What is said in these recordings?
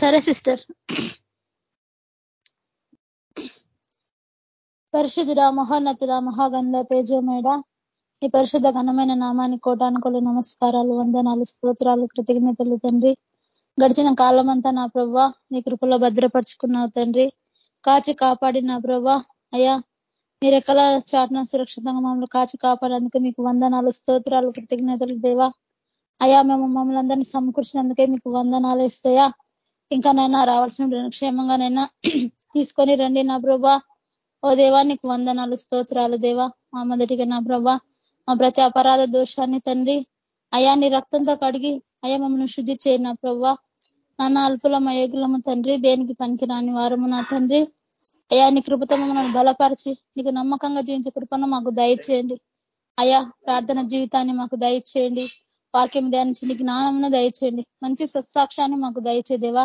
సరే సిస్టర్. పరిశుద్ధుడా మహోన్నతుడ మహాగంధ తేజమేడ ఈ పరిశుద్ధ ఘనమైన నామాన్ని కోటానుకోలు నమస్కారాలు వందనాలు స్తోత్రాలు కృతజ్ఞతలు తండ్రి. గడిచిన కాలం అంతా నా ప్రభా నీ కృపలో భద్రపరుచుకున్నావు తండ్రి. కాచి కాపాడి నా ప్రభా అయ్యా మీరెక్కల చాటున సురక్షితంగా మమ్మల్ని కాచి కాపాడేందుకు మీకు వందనాలు స్తోత్రాలు కృతజ్ఞతలు దేవా. అయా మేము మమ్మల్ని అందరినీ సమకూర్చినందుకే మీకు వందనాలు ఇస్తాయా ఇంకా నైనా రావాల్సిన క్షేమంగానైనా తీసుకొని రండి నా ప్రభా. ఓ దేవా నీకు వందనాలు స్తోత్రాలు దేవా. మా మొదటిగా నా ప్రభా మా ప్రతి అపరాధ దోషాన్ని తండ్రి అయా నీ రక్తంతో కడిగి అయా మమ్మల్ని శుద్ధి చేయి నా ప్రభా. నాన్న అల్పులం యోగులమ తండ్రి దేనికి పనికి రాని వారము నా తండ్రి. అయా నీ కృపతో మమ్మల్ని బలపరిచి నీకు నమ్మకంగా జీవించే కృపను మాకు దయచేయండి. అయా ప్రార్థన జీవితాన్ని మాకు దయచేయండి. వాక్యం ధ్యానించి నీ జ్ఞానమును దయచేయండి. మంచి సత్సాక్ష్యాన్ని మాకు దయచేదేవా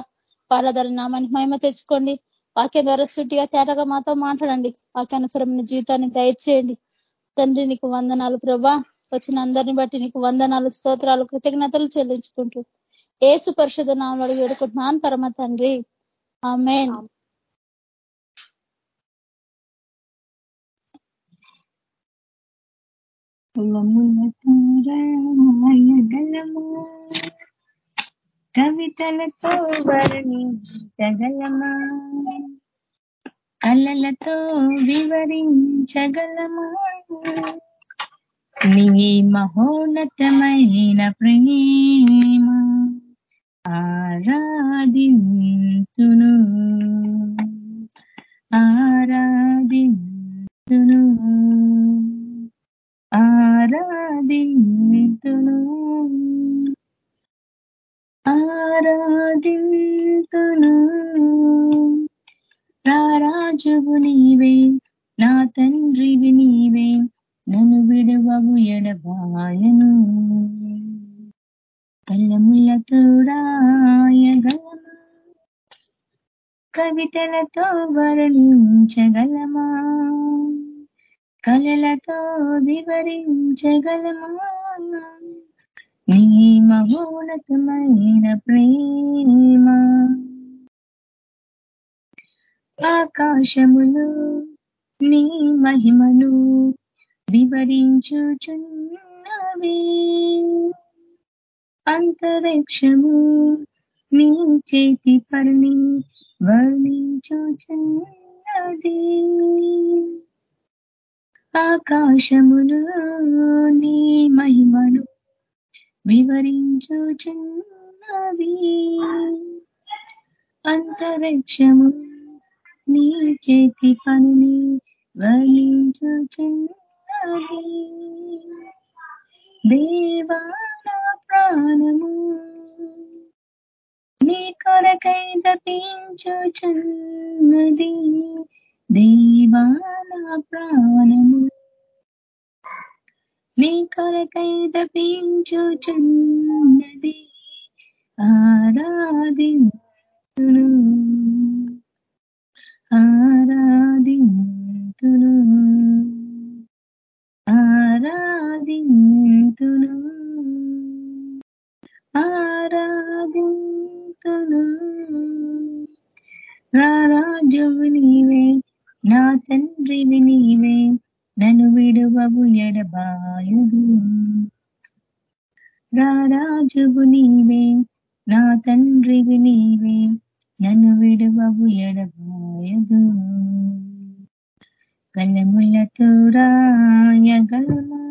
పాలధర నామాన్ని మహిమ తెచ్చుకోండి. వాక్యం ద్వారా సుట్టిగా తేటగా మాతో మాట్లాడండి. వాక్యానుసరమైన జీవితాన్ని దయచేయండి. తండ్రి నీకు వందనాలు ప్రభా. వచ్చిన అందరిని బట్టి నీకు వందనాలు స్తోత్రాలు కృతజ్ఞతలు చెల్లించుకుంటూ ఏసు పరిషత్ నామలు వేడుకుంటున్నాను పరమ తండ్రి. ఆమెన్. కవితలతో వర్ణించగలమా అలలతో వివరించగలమా? నీ మహోన్నతమైన ప్రేమ ఆరాధింతును ఆరాధింతును ఆరాధింతును ఆరాధింతును. రారాజువు నీవే నా తండ్రివి నీవే నన్ను విడవవు ఎడబాయను. కళ్ళములతో రాయగలమా? కవితలతో వర్ణించగలమా? కళలతో వివరించగలమా? నీ మహోన్నతమైన ప్రేమ ఆకాశములు నీ మహిమను వివరించుచున్నవి అంతరిక్షము నీ చేతి పర్ణి వర్ణించుచున్నది ఆకాశములు నీ మహిమను వివరించుచున్నది అంతరిక్షము నీ చేతి పనిని వర్ణించుచున్నది దేవాన ప్రాణము నీ కొరకై దపించుచున్నది దేవాన ప్రాణము నీ కొరకై దపించుచున్నది ఆరాధించును ఆరాధింతును. ఆరాధింతును. ఆరాధింతును. రారాజువు నీవే నా తండ్రివి నీవే నన్ను విడువవు ఎడబాయుదు రారాజువు నీవే నా తండ్రివి నీవే నన్ను విడువవు ఎడబాయదు కలములతో రాయగలమా?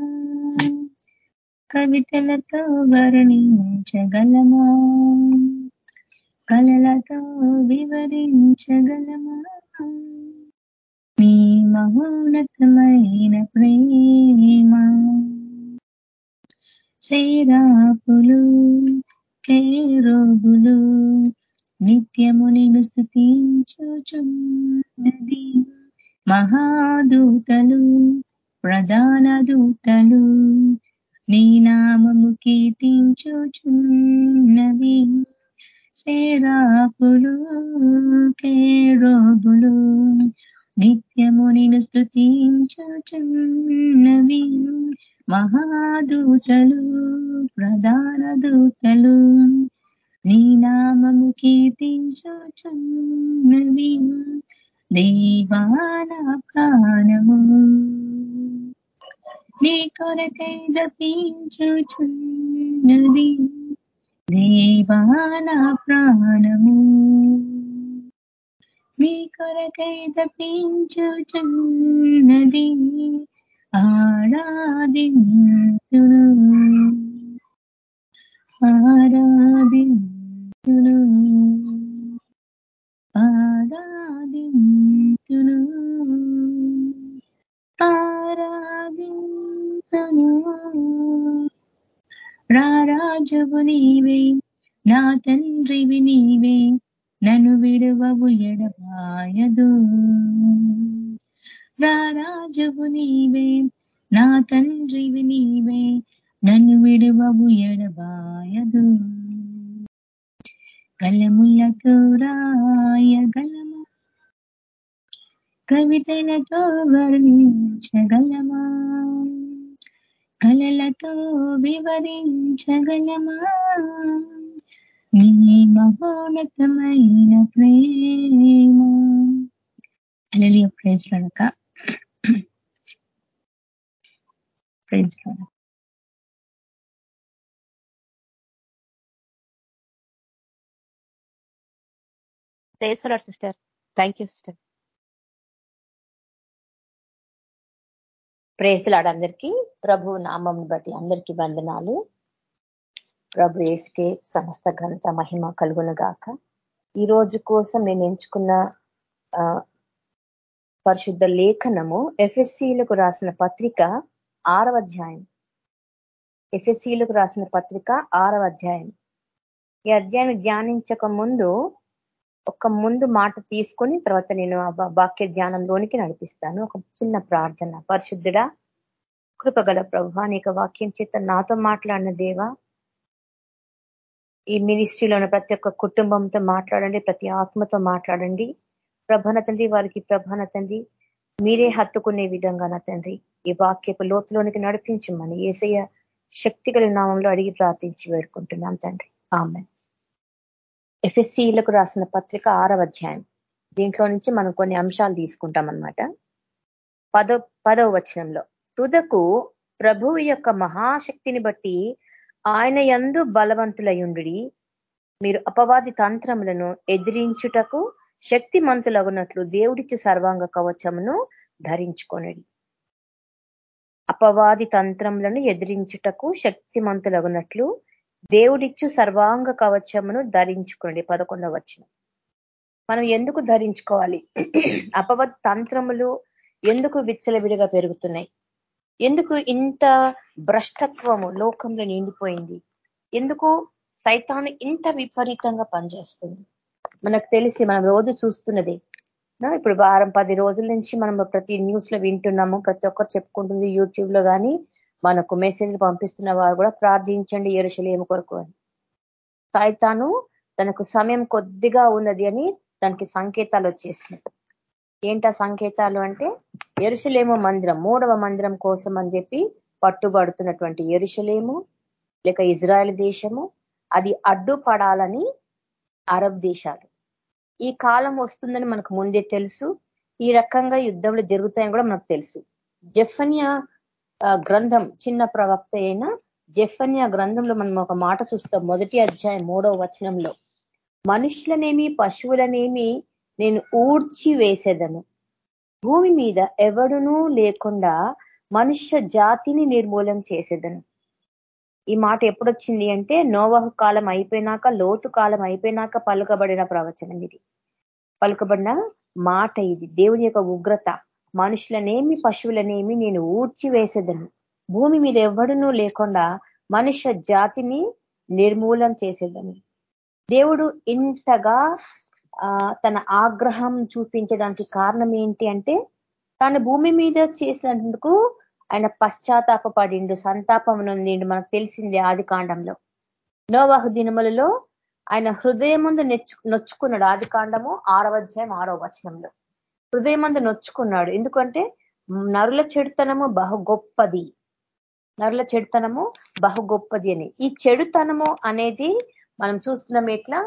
కవితలతో వర్ణించగలమా? కలలతో వివరించగలమా? నీ మహోన్నతమైన ప్రేమ. శ్రీరాపులు కేరోగులు నిత్యము నేను స్థుతించుచున్నది మహాదూతలు ప్రధాన దూతలు నీ నామము కీర్తించుచున్నవి. శరాపులు కేరోగులు నిత్యము నేను స్థుతించుచున్నవి మహాదూతలు ప్రధాన దూతలు. నీ నామము కీర్తించుచున్నది దేవాన ప్రాణము. నీ కొరకై దపించుచున్నది దేవాన ప్రాణము. మీ కొరకై దపించుచున్నది ఆరాధించును ఆరాధించును ఆరాధించును ఆరాధించును రారాజవు నీవే నా తండ్రివి నీవే. నన్ను విడువవు ఎడబాయదు. రారాజవు నీవే నా తండ్రివి నీవే నన్ను విడువవు ఎడబాయదు. కలములతో రాయగలము కవితలతో వర్ణించగలమా? కలలతో వివరించగలమా? నీ మహోన్నతమైన ప్రేమ. అలలియ ప్రైజ్ రడక praise రడక praise lord sister. Thank you sister praise lord అందరికీ. ప్రభు నామం బట్టి అందరికీ వందనాలు. ప్రభు ఏసుకే సమస్త ఘనత మహిమ కలుగునగాక. ఈ రోజు కోసం నేను ఎంచుకున్న పరిశుద్ధ లేఖనము ఎఫ్ఎస్సీలకు రాసిన పత్రిక ఆరవ అధ్యాయం. ఎఫ్ఎస్సీలకు రాసిన పత్రిక ఆరవ అధ్యాయం. ఈ అధ్యాయం ధ్యానించక ముందు ఒక ముందు మాట తీసుకొని తర్వాత నేను ఆ వాక్య ధ్యానంలోనికి నడిపిస్తాను. ఒక చిన్న ప్రార్థన. పరిశుద్ధుడా కృపగల ప్రభు అనేక వాక్యం చేత నాతో మాట్లాడిన దేవా ఈ మినిస్ట్రీలోని ప్రతి ఒక్క కుటుంబంతో మాట్లాడండి ప్రతి ఆత్మతో మాట్లాడండి. ప్రభన తండ్రి వారికి ప్రభన తండ్రి మీరే హత్తుకునే విధంగా నా తండ్రి ఈ వాక్యపు లోతులోనికి నడిపించమని ఏసయ్య శక్తి నామంలో అడిగి ప్రార్థించి వేడుకుంటున్నాం తండ్రి. ఆమె ఎఫ్ఎస్సీలకు రాసిన పత్రిక ఆరవ అధ్యాయం. దీంట్లో నుంచి మనం కొన్ని అంశాలు తీసుకుంటాం అన్నమాట. పదో పదవ వచనంలో తుదకు ప్రభువు యొక్క మహాశక్తిని బట్టి ఆయన యందు బలవంతులయుండి మీరు అపవాది తంత్రములను ఎదిరించుటకు శక్తిమంతులగునట్లు దేవుడిచ్చు సర్వాంగ కవచమును ధరించుకొనడి. అపవాది తంత్రములను ఎదిరించుటకు శక్తిమంతులగునట్లు దేవుడిచ్చు సర్వాంగ కవచమును ధరించుకోండి పదకొండవ వచ్చిన మనం ఎందుకు ధరించుకోవాలి? అపవాది తంత్రములు ఎందుకు విచ్చలవిడిగా పెరుగుతున్నాయి? ఎందుకు ఇంత భ్రష్టత్వము లోకంలో నిండిపోయింది? ఎందుకు సైతాను ఇంత విపరీతంగా పనిచేస్తుంది? మనకు తెలిసి మనం రోజు చూస్తున్నది ఇప్పుడు వారం పది రోజుల నుంచి మనం ప్రతి న్యూస్లో వింటున్నాము ప్రతి ఒక్కరు చెప్పుకుంటుంది యూట్యూబ్లో కానీ మనకు మెసేజ్లు పంపిస్తున్న వారు కూడా ప్రార్థించండి ఎరుశలేము కొరకు అని. సైతాను తనకు సమయం కొద్దిగా ఉన్నది అని దానికి సంకేతాలు వచ్చేసినాయి. ఏంటా సంకేతాలు అంటే ఎరుసలేము మందిరం మూడవ మందిరం కోసం అని చెప్పి పట్టుబడుతున్నటువంటి ఎరుసలేము లేక ఇజ్రాయెల్ దేశము అది అడ్డుపడాలని అరబ్ దేశాలు. ఈ కాలం వస్తుందని మనకు ముందే తెలుసు. ఈ రకంగా యుద్ధంలో జరుగుతాయని కూడా మనకు తెలుసు. జెఫన్యా గ్రంథం చిన్న ప్రవక్త అయిన జెఫన్యా గ్రంథంలో మనం ఒక మాట చూస్తాం. మొదటి అధ్యాయం మూడవ వచనంలో. మనుషులనేమి పశువులనేమి నేను ఊడ్చి వేసేదను. భూమి మీద ఎవడునూ లేకుండా మనుష్య జాతిని నిర్మూలం చేసేదను. ఈ మాట ఎప్పుడొచ్చింది అంటే నోవహు కాలం అయిపోయినాక లోతు కాలం అయిపోయినాక పలుకబడిన ప్రవచనం ఇది. పలుకబడిన మాట ఇది. దేవుని యొక్క ఉగ్రత. మనుషులనేమి పశువులనేమి నేను ఊడ్చి వేసేదను. భూమి మీద ఎవడునూ లేకుండా మనుష్య జాతిని నిర్మూలం చేసేదని. దేవుడు ఇంతగా తన ఆగ్రహం చూపించడానికి కారణం ఏంటి అంటే తన భూమి మీద చేసినందుకు ఆయన పశ్చాత్తాపడిండు సంతాపం నొందిండు మనకు తెలిసింది ఆది కాండంలో. నోవాహు దినములలో ఆయన హృదయం ముందు నొచ్చుకున్నాడు. ఆది కాండము ఆరవ అధ్యాయం ఆరో వచనంలో. హృదయమందు నొచ్చుకున్నాడు. ఎందుకంటే నరుల చెడుతనము బహు గొప్పది. నరుల చెడుతనము బహు గొప్పది అని. ఈ చెడుతనము అనేది మనం చూస్తున్నాం ఎట్లా?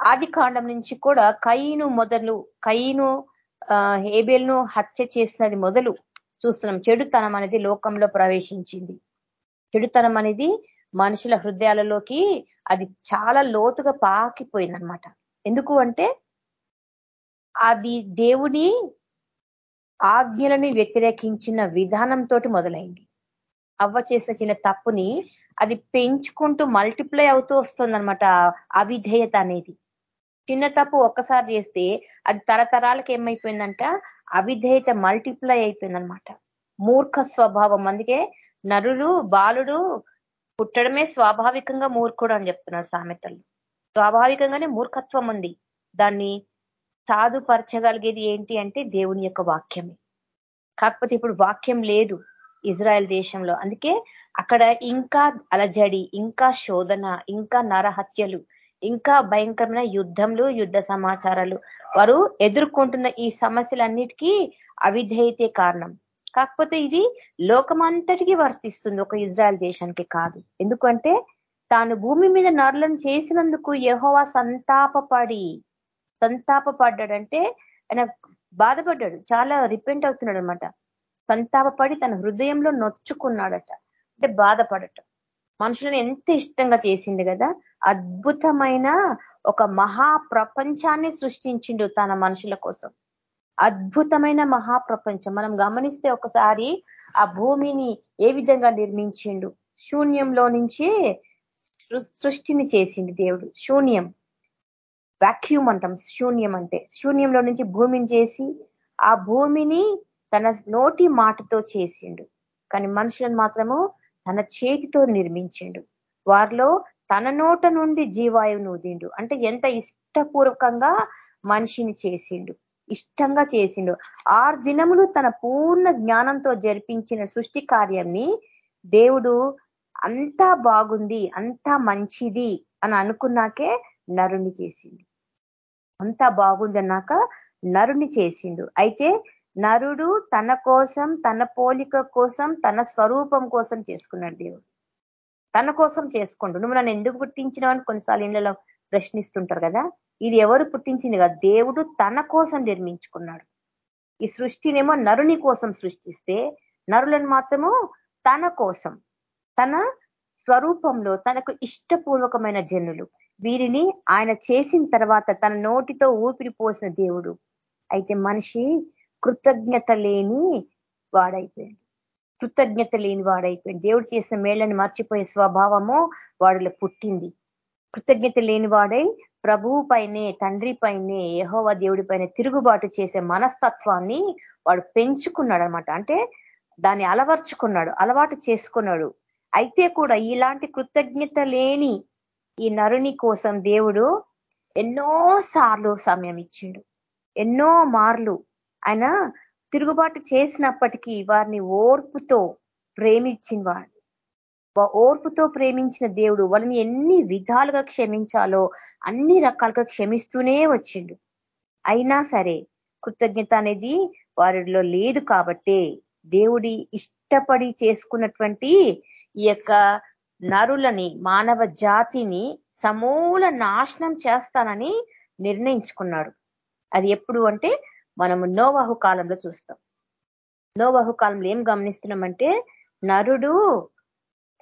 ఆది కాండం నుంచి కూడా కయ్యను మొదలు కయ్యను హేబేల్ను హత్య చేసినది మొదలు చూస్తున్నాం. చెడుతనం అనేది లోకంలో ప్రవేశించింది. చెడుతనం అనేది మనుషుల హృదయాలలోకి అది చాలా లోతుగా పాకిపోయిందనమాట ఎందుకు అంటే అది దేవుని ఆజ్ఞలని వ్యతిరేకించిన విధానంతో మొదలైంది. అవ్వ చేసిన చిన్న తప్పుని అది పెంచుకుంటూ మల్టిప్లై అవుతూ వస్తుందనమాట అవిధేయత అనేది. చిన్న తప్పు ఒక్కసారి చేస్తే అది తరతరాలకు ఏమైపోయిందంట? అవిధేయత మల్టిప్లై అయిపోయిందనమాట మూర్ఖ స్వభావం. అందుకే నరుడు బాలుడు పుట్టడమే స్వాభావికంగా మూర్ఖుడు అని చెప్తున్నారు సామెతలు. స్వాభావికంగానే మూర్ఖత్వం ఉంది. దాన్ని సాధుపరచగలిగేది ఏంటి అంటే దేవుని యొక్క వాక్యమే. కాకపోతే ఇప్పుడు వాక్యం లేదు ఇజ్రాయెల్ దేశంలో. అందుకే అక్కడ ఇంకా అలజడి ఇంకా శోధన ఇంకా నరహత్యలు ఇంకా భయంకరమైన యుద్ధంలు యుద్ధ సమాచారాలు. వారు ఎదుర్కొంటున్న ఈ సమస్యలన్నిటికీ అవిధేయతే కారణం. కాకపోతే ఇది లోకమంతటికి వర్తిస్తుంది ఒక ఇజ్రాయల్ దేశానికి కాదు. ఎందుకంటే తాను భూమి మీద నరులను చేసినందుకు యహోవా సంతాపపడి సంతాపపడ్డాడంటే ఆయన బాధపడ్డాడు చాలా రిపెంట్ అవుతున్నాడు అనమాట సంతాపపడి తన హృదయంలో నొచ్చుకున్నాడట అంటే బాధపడటం. మనుషులను ఎంత ఇష్టంగా చేసిండు కదా? అద్భుతమైన ఒక మహా ప్రపంచాన్ని సృష్టించిండు తన మనుషుల కోసం. అద్భుతమైన మహాప్రపంచం. మనం గమనిస్తే ఒకసారి ఆ భూమిని ఏ విధంగా నిర్మించిండు? శూన్యంలో నుంచి సృష్టిని చేసిండు దేవుడు. శూన్యం. వాక్యూమ్ అంటాం. శూన్యం అంటే. శూన్యంలో నుంచి భూమిని చేసి ఆ భూమిని తన నోటి మాటతో చేసిండు. కానీ మనుషులను మాత్రము తన చేతితో నిర్మించిండు. వారిలో తన నోట నుండి జీవాయువును ఉదిండు అంటే ఎంత ఇష్టపూర్వకంగా మనిషిని చేసిండు. ఇష్టంగా చేసిండు. ఆరు దినములు తన పూర్ణ జ్ఞానంతో జరిపించిన సృష్టి కార్యాన్ని దేవుడు అంతా బాగుంది అంతా మంచిది అని అనుకున్నాకే నరుణ్ణి చేసిండు. అంతా బాగుంది అన్నాక నరుణ్ణి చేసిండు. అయితే నరుడు తన కోసం తన పోలిక కోసం తన స్వరూపం కోసం చేసుకున్నాడు దేవుడు. తన కోసం చేసుకోండు. నువ్వు నన్ను ఎందుకు పుట్టించినావు కొన్నిసార్లు ఇళ్ళలో ప్రశ్నిస్తుంటారు కదా. ఇది ఎవరు పుట్టించింది కదా. దేవుడు తన కోసం నిర్మించుకున్నాడు. ఈ సృష్టినేమో నరుని కోసం సృష్టిస్తే నరులను మాత్రము తన కోసం తన స్వరూపంలో తనకు ఇష్టపూర్వకమైన జనులు. వీరిని ఆయన చేసిన తర్వాత తన నోటితో ఊపిరి పోసిన దేవుడు. అయితే మనిషి కృతజ్ఞత లేని వాడైపోయాడు. కృతజ్ఞత లేని వాడైపోయాడు. దేవుడు చేసిన మేళ్ళని మర్చిపోయే స్వభావము వాడిలో పుట్టింది. కృతజ్ఞత లేని వాడై ప్రభువు పైనే తండ్రి పైనే యహోవ దేవుడి పైన తిరుగుబాటు చేసే మనస్తత్వాన్ని వాడు పెంచుకున్నాడు అనమాట అంటే దాన్ని అలవర్చుకున్నాడు అలవాటు చేసుకున్నాడు. అయితే కూడా ఇలాంటి కృతజ్ఞత లేని ఈ నరుని కోసం దేవుడు ఎన్నో సార్లు సమయం ఇచ్చిండు. ఎన్నో మార్లు ఆయన తిరుగుబాటు చేసినప్పటికీ వారిని ఓర్పుతో ప్రేమించిన వాడు. ఓర్పుతో ప్రేమించిన దేవుడు వాళ్ళని ఎన్ని విధాలుగా క్షమించాలో అన్ని రకాలుగా క్షమిస్తూనే వచ్చిండు. అయినా సరే కృతజ్ఞత అనేది వారిలో లేదు కాబట్టే దేవుడి ఇష్టపడి చేసుకున్నటువంటి ఈ యొక్క నరులని మానవ జాతిని సమూల నాశనం చేస్తానని నిర్ణయించుకున్నాడు. అది ఎప్పుడు అంటే మనము నోవాహు కాలంలో చూస్తాం. నోవాహు కాలంలో ఏం గమనిస్తున్నామంటే నరుడు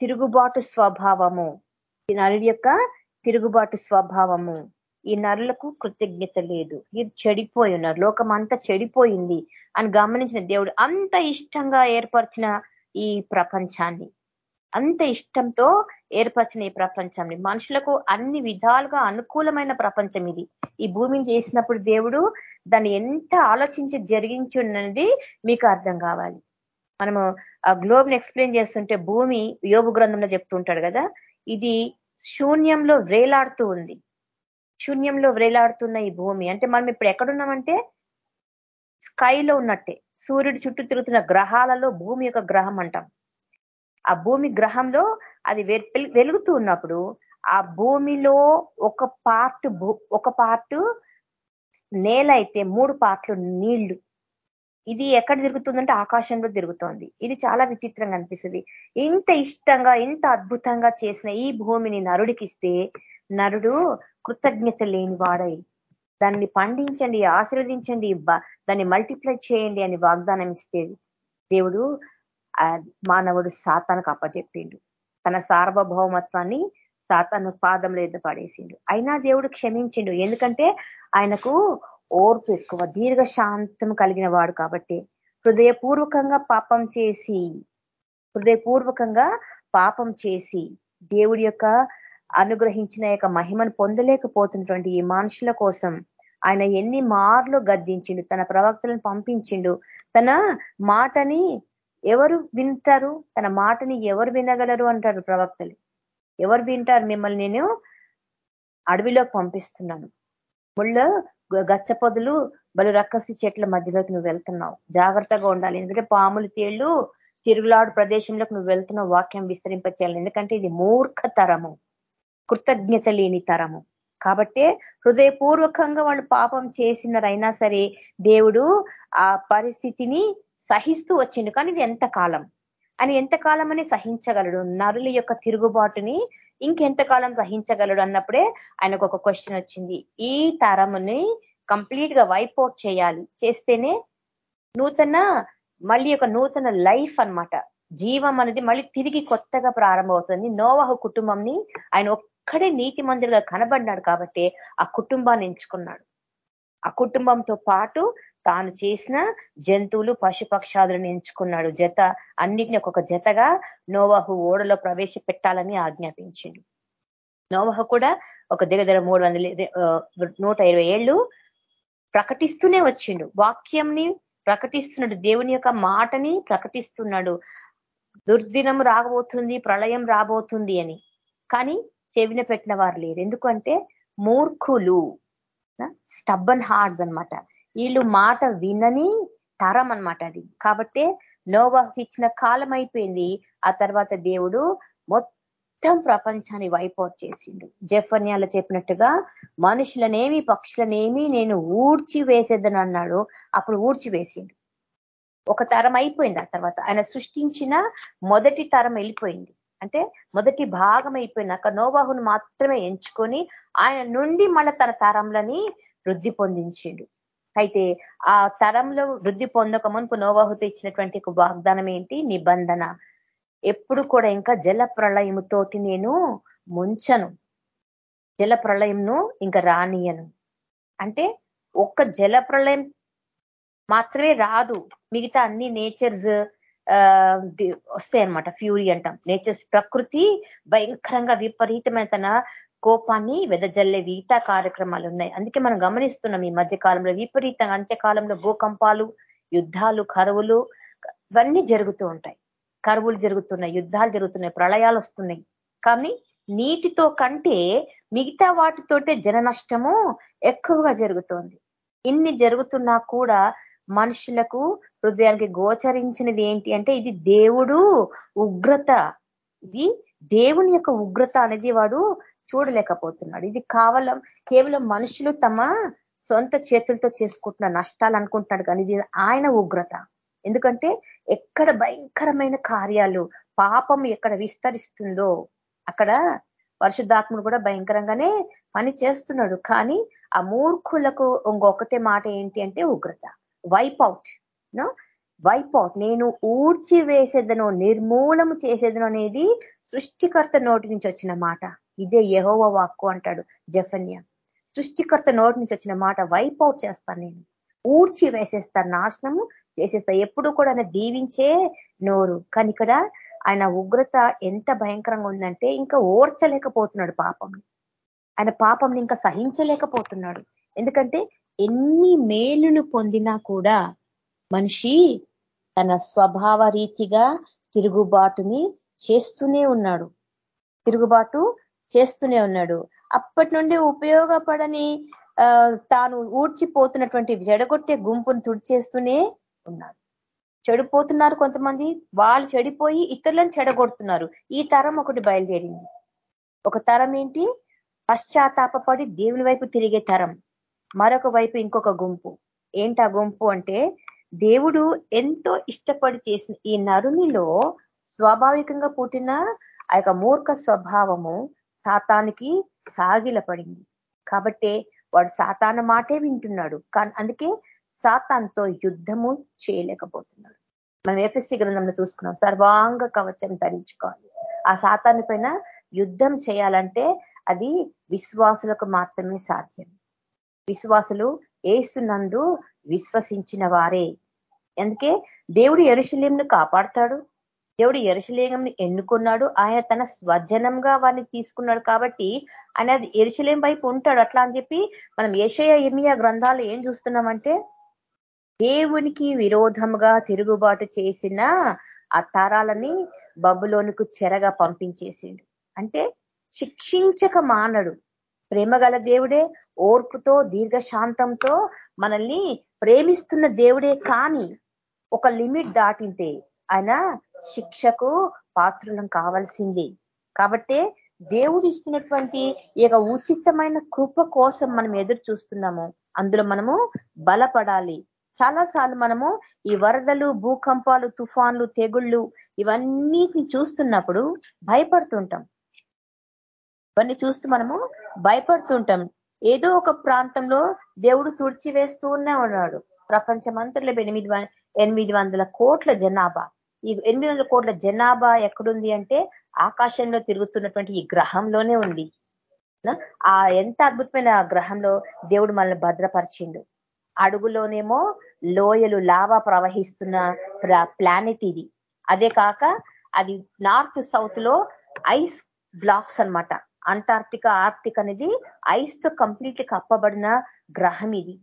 తిరుగుబాటు స్వభావము ఈ నరుడి యొక్క తిరుగుబాటు స్వభావము ఈ నరులకు కృతజ్ఞత లేదు. ఇది చెడిపోయి ఉన్నారు లోకం అంతా చెడిపోయింది అని గమనించిన దేవుడు అంత ఇష్టంగా ఏర్పరిచిన ఈ ప్రపంచాన్ని. అంత ఇష్టంతో ఏర్పరిచిన ఈ ప్రపంచం మనుషులకు అన్ని విధాలుగా అనుకూలమైన ప్రపంచం ఇది. ఈ భూమిని చేసినప్పుడు దేవుడు దాన్ని ఎంత ఆలోచించి జరిగించున్నది మీకు అర్థం కావాలి. మనము ఆ గ్లోబ్ని ఎక్స్ప్లెయిన్ చేస్తుంటే భూమి యోగు గ్రంథంలో చెప్తుంటాడు కదా. ఇది శూన్యంలో వేలాడుతూ ఉంది. శూన్యంలో వేలాడుతున్న ఈ భూమి. అంటే మనం ఇప్పుడు ఎక్కడున్నామంటే స్కైలో ఉన్నట్టే. సూర్యుడు చుట్టూ తిరుగుతున్న గ్రహాలలో భూమి యొక్క గ్రహం అంటాం. ఆ భూమి గ్రహంలో అది వెలుగుతూ ఉన్నప్పుడు ఆ భూమిలో ఒక పార్ట్ ఒక పార్ట్ నేల అయితే మూడు పార్ట్లు నీళ్ళు. ఇది ఎక్కడ తిరుగుతుందంటే ఆకాశంలో తిరుగుతోంది. ఇది చాలా విచిత్రంగా అనిపిస్తుంది. ఇంత ఇష్టంగా ఇంత అద్భుతంగా చేసిన ఈ భూమిని నరుడికిస్తే నరుడు కృతజ్ఞత లేని వాడై దాన్ని పండించండి ఆశీర్వదించండి దాన్ని మల్టిప్లై చేయండి అని వాగ్దానం ఇస్తే దేవుడు మానవుడు సాతానికి అప్పచెప్పిండు. తన సార్వభౌమత్వాన్ని సాతాను పాదంలో ఎద్దు పడేసిండు. అయినా దేవుడు క్షమించిండు. ఎందుకంటే ఆయనకు ఓర్పు ఎక్కువ దీర్ఘ శాంతం కలిగిన వాడు కాబట్టి. హృదయపూర్వకంగా పాపం చేసి హృదయపూర్వకంగా పాపం చేసి దేవుడి యొక్క అనుగ్రహించిన యొక్క మహిమను పొందలేకపోతున్నటువంటి ఈ మనుషుల కోసం ఆయన ఎన్ని మార్లు గద్దించిండు తన ప్రవక్తలను పంపించిండు తన మాటని ఎవరు వింటారు? తన మాటని ఎవరు వినగలరు? అంటారు ప్రవక్తలు. ఎవరు వింటారు? మిమ్మల్ని నేను అడవిలోకి పంపిస్తున్నాను. ముళ్ళ గచ్చ పొదలు బలు రక్కసి చెట్ల మధ్యలోకి నువ్వు వెళ్తున్నావు. జాగ్రత్తగా ఉండాలి. ఎందుకంటే పాములు తేళ్ళు తిరుగులాడు ప్రదేశంలోకి నువ్వు వెళ్తున్న వాక్యం విస్తరింపచేయాలి. ఎందుకంటే ఇది మూర్ఖ తరము కృతజ్ఞత లేని తరము. కాబట్టే హృదయపూర్వకంగా వాళ్ళు పాపం చేసినారైనా సరే దేవుడు ఆ పరిస్థితిని సహిస్తూ వచ్చిండు. కానీ ఇది ఎంత కాలం? అని ఎంతకాలం అని సహించగలడు? నరుల యొక్క తిరుగుబాటుని ఇంకెంతకాలం సహించగలడు అన్నప్పుడే ఆయనకు ఒక క్వశ్చన్ వచ్చింది. ఈ తరముని కంప్లీట్గా వైప్ అవుట్ చేయాలి. చేస్తేనే నూతన మళ్ళీ ఒక నూతన లైఫ్ అనమాట జీవం అనేది మళ్ళీ తిరిగి కొత్తగా ప్రారంభమవుతుంది. నోవాహు కుటుంబంని ఆయన ఒక్కడే నీతి మందిరిగా కనబడ్డాడు కాబట్టి ఆ కుటుంబాన్ని ఎంచుకున్నాడు. ఆ కుటుంబంతో పాటు తాను చేసిన జంతువులు పశుపక్షాదులను ఎంచుకున్నాడు. జత అన్నిటిని ఒక్కొక్క జతగా నోవహు ఓడలో ప్రవేశపెట్టాలని ఆజ్ఞాపించిండు. నోవాహు కూడా ఒక దగ్గర దగ్గర మూడు వందల నూట ఇరవై ఏళ్ళు ప్రకటిస్తూనే వచ్చిండు. వాక్యంని ప్రకటిస్తున్నాడు. దేవుని యొక్క మాటని ప్రకటిస్తున్నాడు. దుర్దినం రాబోతుంది ప్రళయం రాబోతుంది అని. కానీ చెవిన పెట్టిన వారు లేరు. ఎందుకంటే మూర్ఖులు స్టబ్బన్ హార్డ్స్ అనమాట వీళ్ళు మాట వినని తరం అనమాట అది. కాబట్టే నోవాహుకి ఇచ్చిన కాలం అయిపోయింది. ఆ తర్వాత దేవుడు మొత్తం ప్రపంచాన్ని వైపౌట్ చేసిండు. జఫన్యాలు చెప్పినట్టుగా మనుషులనేమి పక్షులనేమి నేను ఊడ్చి వేసేదని అన్నాడు. అప్పుడు ఊడ్చి వేసిండు. ఒక తరం అయిపోయింది ఆ తర్వాత. ఆయన సృష్టించిన మొదటి తరం వెళ్ళిపోయింది. అంటే మొదటి భాగం అయిపోయినాక నోవాహును మాత్రమే ఎంచుకొని ఆయన నుండి మన తన తరంలని వృద్ధి పొందించిండు. అయితే ఆ తరంలో వృద్ధి పొందక మునుపు నోవాహుతో ఇచ్చినటువంటి వాగ్దానం ఏంటి? నిబంధన. ఎప్పుడు కూడా ఇంకా జల ప్రళయముతోటి నేను ముంచను. జల ప్రళయంను ఇంకా రానియను అంటే ఒక్క జల ప్రళయం మాత్రమే రాదు. మిగతా అన్ని నేచర్స్ వస్తాయి అనమాట ఫ్యూరీ అంటాం. నేచర్స్ ప్రకృతి భయంకరంగా విపరీతమైన తన కోపాన్ని వెదజల్లే మిగతా కార్యక్రమాలు ఉన్నాయి. అందుకే మనం గమనిస్తున్నాం ఈ మధ్య కాలంలో విపరీతంగా అంత్యకాలంలో భూకంపాలు యుద్ధాలు కరువులు ఇవన్నీ జరుగుతూ ఉంటాయి. కరువులు జరుగుతున్నాయి యుద్ధాలు జరుగుతున్నాయి ప్రళయాలు వస్తున్నాయి. కానీ నీటితో కంటే మిగతా వాటితోటే జన నష్టము ఎక్కువగా జరుగుతోంది. ఇన్ని జరుగుతున్నా కూడా మనుషులకు హృదయానికి గోచరించినది ఏంటి అంటే ఇది దేవుడు ఉగ్రత. ఇది దేవుని యొక్క ఉగ్రత అనేది వాడు చూడలేకపోతున్నాడు. ఇది కావలం కేవలం మనుషులు తమ సొంత చేతులతో చేసుకుంటున్న నష్టాలు అనుకుంటున్నాడు కానీ ఇది ఆయన ఉగ్రత. ఎందుకంటే ఎక్కడ భయంకరమైన కార్యాలు పాపం ఎక్కడ విస్తరిస్తుందో అక్కడ పరిశుద్ధాత్ముడు కూడా భయంకరంగానే పని చేస్తున్నాడు. కానీ ఆ మూర్ఖులకు ఇంకొకటే మాట ఏంటి అంటే ఉగ్రత. Wipe out no wipe out నేను ఊడ్చి వేసేదను నిర్మూలము చేసేదను అనేది సృష్టికర్త నోటి నుంచి వచ్చిన మాట. ఇదే యహోవ వాక్కు అంటాడు జఫన్య. సృష్టికర్త నోటి నుంచి వచ్చిన మాట వైప్ అవుట్ చేస్తాను నేను. ఊడ్చి వేసేస్తాను నాశనము చేసేస్తా. ఎప్పుడు కూడా ఆయన దీవించే నోరు. కానీ ఇక్కడ ఆయన ఉగ్రత ఎంత భయంకరంగా ఉందంటే ఇంకా ఓర్చలేకపోతున్నాడు పాపం ఆయన పాపంని ఇంకా సహించలేకపోతున్నాడు. ఎందుకంటే ఎన్ని మేలులు పొందినా కూడా మనిషి తన స్వభావ రీతిగా తిరుగుబాటుని చేస్తూనే ఉన్నాడు. తిరుగుబాటు చేస్తూనే ఉన్నాడు. అప్పటి నుండి ఉపయోగపడని తాను ఊడ్చిపోతున్నటువంటి జడగొట్టే గుంపును తుడిచేస్తూనే ఉన్నాడు. చెడిపోతున్నారు కొంతమంది వాళ్ళు చెడిపోయి ఇతరులను చెడగొడుతున్నారు. ఈ తరం ఒకటి బయలుదేరింది. ఒక తరం ఏంటి? పశ్చాత్తాపడి దేవుని వైపు తిరిగే తరం. మరొక వైపు ఇంకొక గుంపు. ఏంటి ఆ గుంపు అంటే దేవుడు ఎంతో ఇష్టపడి చేసిన ఈ నరునిలో స్వాభావికంగా పుట్టిన ఆ యొక్క మూర్ఖ స్వభావము సాతానికి సాగిలపడింది. కాబట్టే వాడు సాతాన మాటే వింటున్నాడు. కానీ అందుకే సాతాన్తో యుద్ధము చేయలేకపోతున్నాడు. మనం ఎఫ్ఎస్సి గ్రంథంలో చూసుకున్నాం సర్వాంగ కవచం ధరించుకోవాలి. ఆ సాతాను పైన యుద్ధం చేయాలంటే అది విశ్వాసులకు మాత్రమే సాధ్యం. విశ్వాసులు ఏసునందు విశ్వసించిన వారే. అందుకే దేవుడు ఎరుశల్యంను కాపాడతాడు. దేవుడు ఎరుశలేంని ఎన్నుకున్నాడు. ఆయన తన స్వజనంగా వారిని తీసుకున్నాడు కాబట్టి ఆయన ఎరుశలేం వైపు ఉంటాడు. అట్లా అని చెప్పి మనం ఏషయ ఎమియా గ్రంథాలు ఏం చూస్తున్నామంటే దేవునికి విరోధంగా తిరుగుబాటు చేసిన ఆ తరాలని బబులోనికి చెరగా పంపించేసిండు. అంటే శిక్షించక మానడు. ప్రేమగల దేవుడే ఓర్పుతో దీర్ఘశాంతంతో మనల్ని ప్రేమిస్తున్న దేవుడే కానీ ఒక లిమిట్ దాటింతే ఆయన శిక్షకు పాత్రలం కావాల్సింది. కాబట్టి దేవుడు ఇస్తున్నటువంటి ఈ ఉచితమైన కృప కోసం మనం ఎదురు చూస్తున్నాము. అందులో మనము బలపడాలి. చాలాసార్లు మనము ఈ వరదలు భూకంపాలు తుఫాన్లు తెగుళ్ళు ఇవన్నిటిని చూస్తున్నప్పుడు భయపడుతుంటాం. ఇవన్నీ చూస్తూ మనము భయపడుతుంటాం. ఏదో ఒక ప్రాంతంలో దేవుడు తుడిచివేస్తూనే ఉన్నాడు. ప్రపంచమంతట్లో ఎనిమిది ఎనిమిది వందల కోట్ల జనాభా. ఈ ఎనిమిది వందల కోట్ల జనాభా ఎక్కడుంది అంటే ఆకాశంలో తిరుగుతున్నటువంటి ఈ గ్రహంలోనే ఉంది. ఆ ఎంత అద్భుతమైన గ్రహంలో దేవుడు మనల్ని భద్రపరిచిండు. అడుగులోనేమో లోయలు లావా ప్రవహిస్తున్న ప్లానెట్ ఇది. అదే కాక అది నార్త్ సౌత్లో ఐస్ బ్లాక్స్ అనమాట అంటార్క్టికా ఆర్టిక్ అనేది ఐస్తో కంప్లీట్ కప్పబడిన గ్రహం ఇది.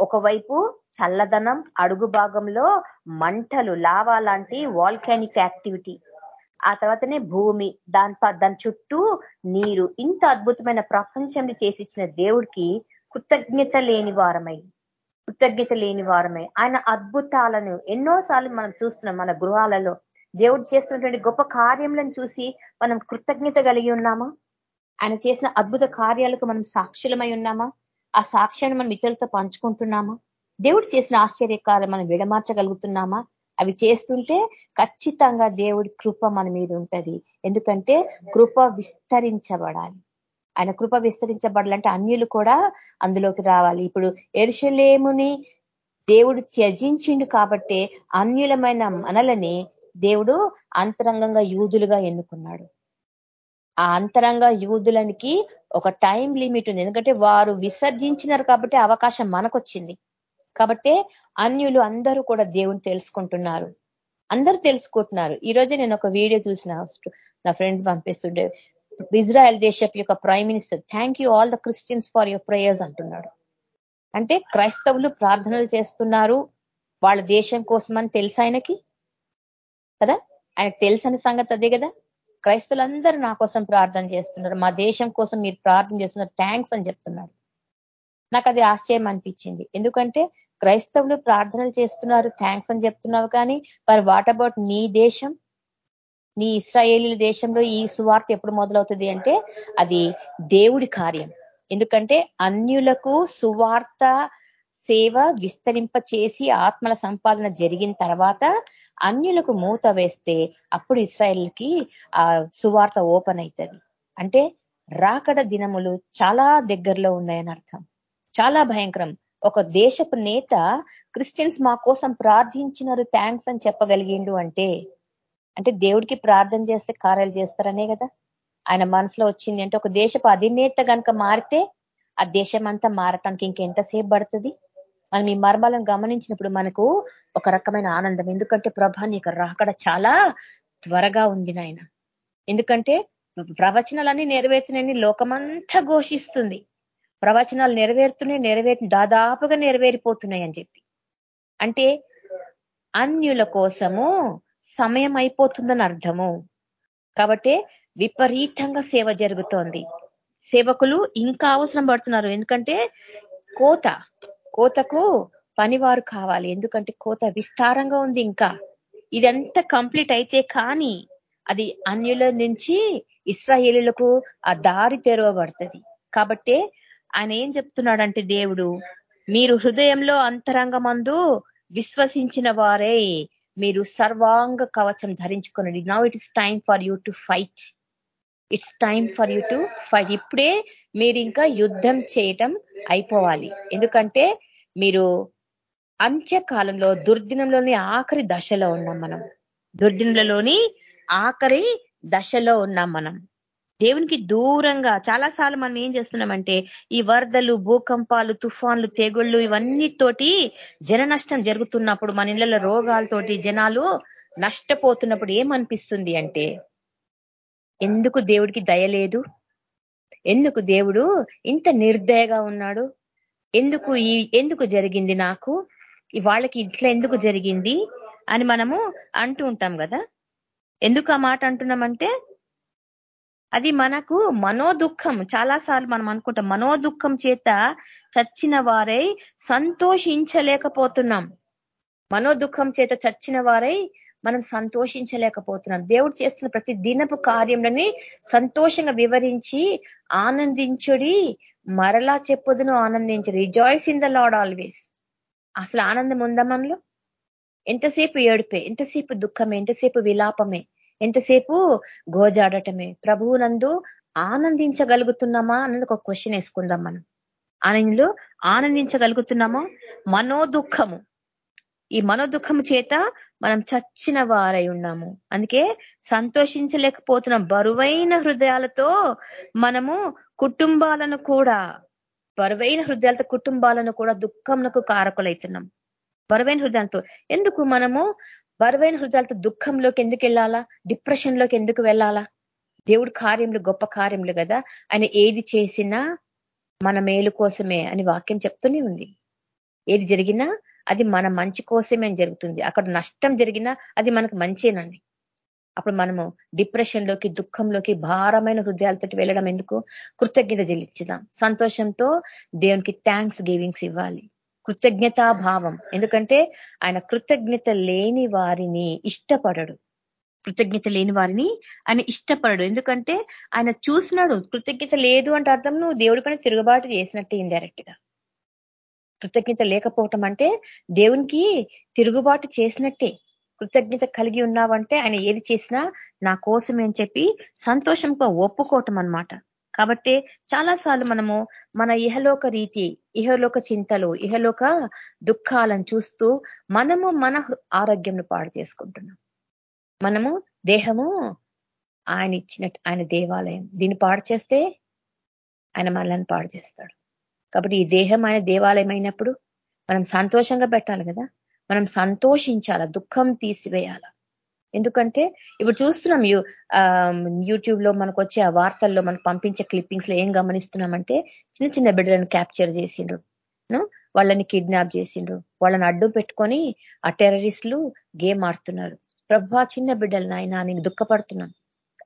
ఒకవైపు చల్లదనం అడుగు భాగంలో మంటలు లావా లాంటి వాల్కానిక్ యాక్టివిటీ ఆ తర్వాతనే భూమి దాని దాని చుట్టూ నీరు. ఇంత అద్భుతమైన ప్రపంచం చేసిచ్చిన దేవుడికి కృతజ్ఞత లేని వారమై కృతజ్ఞత లేని వారమై ఆయన అద్భుతాలను ఎన్నోసార్లు మనం చూస్తున్నాం మన గృహాలలో. దేవుడు చేస్తున్నటువంటి గొప్ప కార్యములను చూసి మనం కృతజ్ఞత కలిగి ఉన్నామా? ఆయన చేసిన అద్భుత కార్యాలకు మనం సాక్షులమై ఉన్నామా? ఆ సాక్ష్యాన్ని మనం ఇతరులతో పంచుకుంటున్నామా? దేవుడు చేసిన ఆశ్చర్యకారం మనం విడమార్చగలుగుతున్నామా? అవి చేస్తుంటే ఖచ్చితంగా దేవుడి కృప మన మీద ఉంటది. ఎందుకంటే కృప విస్తరించబడాలి. ఆయన కృప విస్తరించబడాలంటే అన్యులు కూడా అందులోకి రావాలి. ఇప్పుడు ఎరుషలేముని దేవుడు త్యజించిండు కాబట్టే అన్యులమైన మనలని దేవుడు అంతరంగంగా యూదులుగా ఎన్నుకున్నాడు. ఆ అంతరంగ యూదులనికి ఒక టైం లిమిట్ ఉంది. ఎందుకంటే వారు విసర్జించినారు కాబట్టి అవకాశం మనకొచ్చింది. కాబట్టి అన్యులు అందరూ కూడా దేవుని తెలుసుకుంటున్నారు. అందరూ తెలుసుకుంటున్నారు. ఈ రోజే నేను ఒక వీడియో చూసిన నా ఫ్రెండ్స్ పంపిస్తుండే. ఇజ్రాయెల్ దేశప్ యొక్క prime minister thank you all the Christians for your prayers అంటున్నాడు. అంటే క్రైస్తవులు ప్రార్థనలు చేస్తున్నారు. వాళ్ళ దేశం కోసమని తెలుసు ఆయనకి? కదా? ఆయనకు తెలుసని సంగతి అదే కదా? క్రైస్తవులందరూ నా కోసం ప్రార్థన చేస్తున్నారు. మా దేశం కోసం మీరు ప్రార్థన చేస్తున్నారు. థ్యాంక్స్ అని చెప్తున్నారు. నాకు అది ఆశ్చర్యం అనిపించింది. ఎందుకంటే క్రైస్తవులు ప్రార్థనలు చేస్తున్నారు థ్యాంక్స్ అని చెప్తున్నావు కానీ మరి వాట్ అబౌట్ నీ దేశం? నీ ఇస్రాయేలీల దేశంలో ఈ సువార్త ఎప్పుడు మొదలవుతుంది అంటే అది దేవుడి కార్యం. ఎందుకంటే అన్యులకు సువార్త సేవ విస్తరింప చేసి ఆత్మల సంపాదన జరిగిన తర్వాత అన్యులకు మూత వేస్తే అప్పుడు ఇస్రాయల్కి ఆ సువార్త ఓపెన్ అవుతుంది అంటే రాకడ దినములు చాలా దగ్గరలో ఉన్నాయని అర్థం. చాలా భయంకరం. ఒక దేశపు నేత క్రిస్టియన్స్ మా కోసం ప్రార్థించినారు థ్యాంక్స్ అని చెప్పగలిగిండు అంటే అంటే దేవుడికి ప్రార్థన చేస్తే కార్యాలు చేస్తారనే కదా. ఆయన మనసులో వచ్చింది అంటే ఒక దేశపు అధినేత కనుక మారితే ఆ దేశం అంతా మారటానికి ఇంకెంతసేపు పడుతుంది? మనం ఈ మర్మాలను గమనించినప్పుడు మనకు ఒక రకమైన ఆనందం. ఎందుకంటే ప్రభా నీకు రాకడ చాలా త్వరగా ఉంది నాయన. ఎందుకంటే ప్రవచనాలన్నీ నెరవేర్తున్నాయని లోకమంతా ఘోషిస్తుంది. ప్రవచనాలు నెరవేరుతున్నాయి నెరవేరు దాదాపుగా నెరవేరిపోతున్నాయి అని చెప్పి. అంటే అన్యుల కోసము సమయం అయిపోతుందని అర్థము. కాబట్టి విపరీతంగా సేవ జరుగుతోంది. సేవకులు ఇంకా అవసరం పడుతున్నారు. ఎందుకంటే కోత. కోతకు పనివారు కావాలి. ఎందుకంటే కోత విస్తారంగా ఉంది ఇంకా. ఇదంతా కంప్లీట్ అయితే కానీ అది అన్యుల నుంచి ఇస్రాయేలులకు ఆ దారి తెరవబడుతుంది. కాబట్టే ఆయన ఏం చెప్తున్నాడంటే దేవుడు మీరు హృదయంలో అంతరంగమందు విశ్వసించిన వారే మీరు సర్వాంగ కవచం ధరించుకునండి. Now it is time for you to fight it's time for you to fight ఇప్పుడే మీరు ఇంకా యుద్ధం చేయటం అయిపోవాలి. ఎందుకంటే మీరు అంత్యకాలంలో దుర్దినంలోని ఆఖరి దశలో ఉన్నాం మనం. దుర్దినంలోని ఆఖరి దశలో ఉన్నాం మనం. దేవునికి దూరంగా చాలా సార్లు మనం ఏం చేస్తున్నామంటే ఈ వరదలు భూకంపాలు తుఫాన్లు తెగుళ్ళు ఇవన్నిటితోటి జన నష్టం జరుగుతున్నప్పుడు మన ఇళ్ళ రోగాలతోటి జనాలు నష్టపోతున్నప్పుడు ఏమనిపిస్తుంది అంటే ఎందుకు దేవుడికి దయలేదు ఎందుకు దేవుడు ఇంత నిర్దయగా ఉన్నాడు? ఎందుకు ఈ ఎందుకు జరిగింది నాకు? వాళ్ళకి ఇట్లా ఎందుకు జరిగింది? అని మనము అంటూ ఉంటాం కదా. ఎందుకు ఆ మాట అంటున్నామంటే అది మనకు మనోదుఖం. చాలాసార్లు మనం అనుకుంటాం మనోదుఖం చేత చచ్చిన వారై సంతోషించలేకపోతున్నాం. మనోదుఖం చేత చచ్చిన వారై మనం సంతోషించలేకపోతున్నాం. దేవుడు చేస్తున్న ప్రతి దినపు కార్యంలోని సంతోషంగా వివరించి ఆనందించుడి మరలా చెప్పుదును ఆనందించుడు. Rejoice in the lord always అసలు ఆనందం ఉందా మనలో? ఎంతసేపు ఏడుపే ఎంతసేపు దుఃఖమే ఎంతసేపు విలాపమే ఎంతసేపు గోజాడటమే. ప్రభువునందు ఆనందించగలుగుతున్నామా అన్నది ఒక క్వశ్చన్ వేసుకుందాం మనం. ఆనందులు ఆనందించగలుగుతున్నామా? మనోదుఖము. ఈ మనోదుఖము చేత మనం చచ్చిన వారై ఉన్నాము. అందుకే సంతోషించలేకపోతున్నాం బరువైన హృదయాలతో మనము కుటుంబాలను కూడా బరువైన హృదయాలతో కుటుంబాలను కూడా దుఃఖంకు కారకులవుతున్నాం బరువైన హృదయాలతో. ఎందుకు మనము బరువైన హృదయాలతో దుఃఖంలోకి ఎందుకు వెళ్ళాలా? డిప్రెషన్లోకి ఎందుకు వెళ్ళాలా? దేవుడు కార్యములు గొప్ప కార్యములు కదా. ఆయన ఏది చేసినా మన మేలు కోసమే అని వాక్యం చెప్తూనే ఉంది. ఏది జరిగినా అది మన మంచి కోసమే జరుగుతుంది. అక్కడ నష్టం జరిగినా అది మనకు మంచేనండి. అప్పుడు మనము డిప్రెషన్లోకి దుఃఖంలోకి భారమైన హృదయాలతోటి వెళ్ళడం ఎందుకు? కృతజ్ఞత చెల్లించుదాం. సంతోషంతో దేవునికి థ్యాంక్స్ గివింగ్స్ ఇవ్వాలి. కృతజ్ఞతాభావం. ఎందుకంటే ఆయన కృతజ్ఞత లేని వారిని ఇష్టపడడు. కృతజ్ఞత లేని వారిని ఆయన ఇష్టపడడు. ఎందుకంటే ఆయన చూసినాడు కృతజ్ఞత లేదు అంటే అర్థం నువ్వు దేవుడి తిరుగుబాటు చేసినట్టే ఇండైరెక్ట్గా కృతజ్ఞత లేకపోవటం అంటే దేవునికి తిరుగుబాటు చేసినట్టే. కృతజ్ఞత కలిగి ఉన్నావంటే ఆయన ఏది చేసినా నా కోసమే అని చెప్పి సంతోషంగా ఒప్పుకోవటం అనమాట కాబట్టి చాలాసార్లు మనము మన ఇహలోక రీతి ఇహలోక చింతలు ఇహలోక దుఃఖాలను చూస్తూ మనము మన ఆరోగ్యంను పాడు చేసుకుంటున్నాం. మనము దేహము ఆయన ఇచ్చినట్టు ఆయన దేవాలయం. దీన్ని పాడు చేస్తే ఆయన మనల్ని పాడు చేస్తాడు. కాబట్టి ఈ దేహం ఆయన దేవాలయం అయినప్పుడు మనం సంతోషంగా పెట్టాలి కదా? మనం సంతోషించాల? దుఃఖం తీసివేయాల? ఎందుకంటే ఇప్పుడు చూస్తున్నాం యూట్యూబ్లో మనకు వచ్చే ఆ వార్తల్లో మనకు పంపించే క్లిప్పింగ్స్లో ఏం గమనిస్తున్నామంటే చిన్న చిన్న బిడ్డలను క్యాప్చర్ చేసిండ్రు. వాళ్ళని కిడ్నాప్ చేసిండ్రు. వాళ్ళని అడ్డు పెట్టుకొని ఆ టెర్రరిస్టులు గేమ్ ఆడుతున్నారు. ప్రభా చిన్న బిడ్డలు నాయన నేను దుఃఖపడుతున్నాం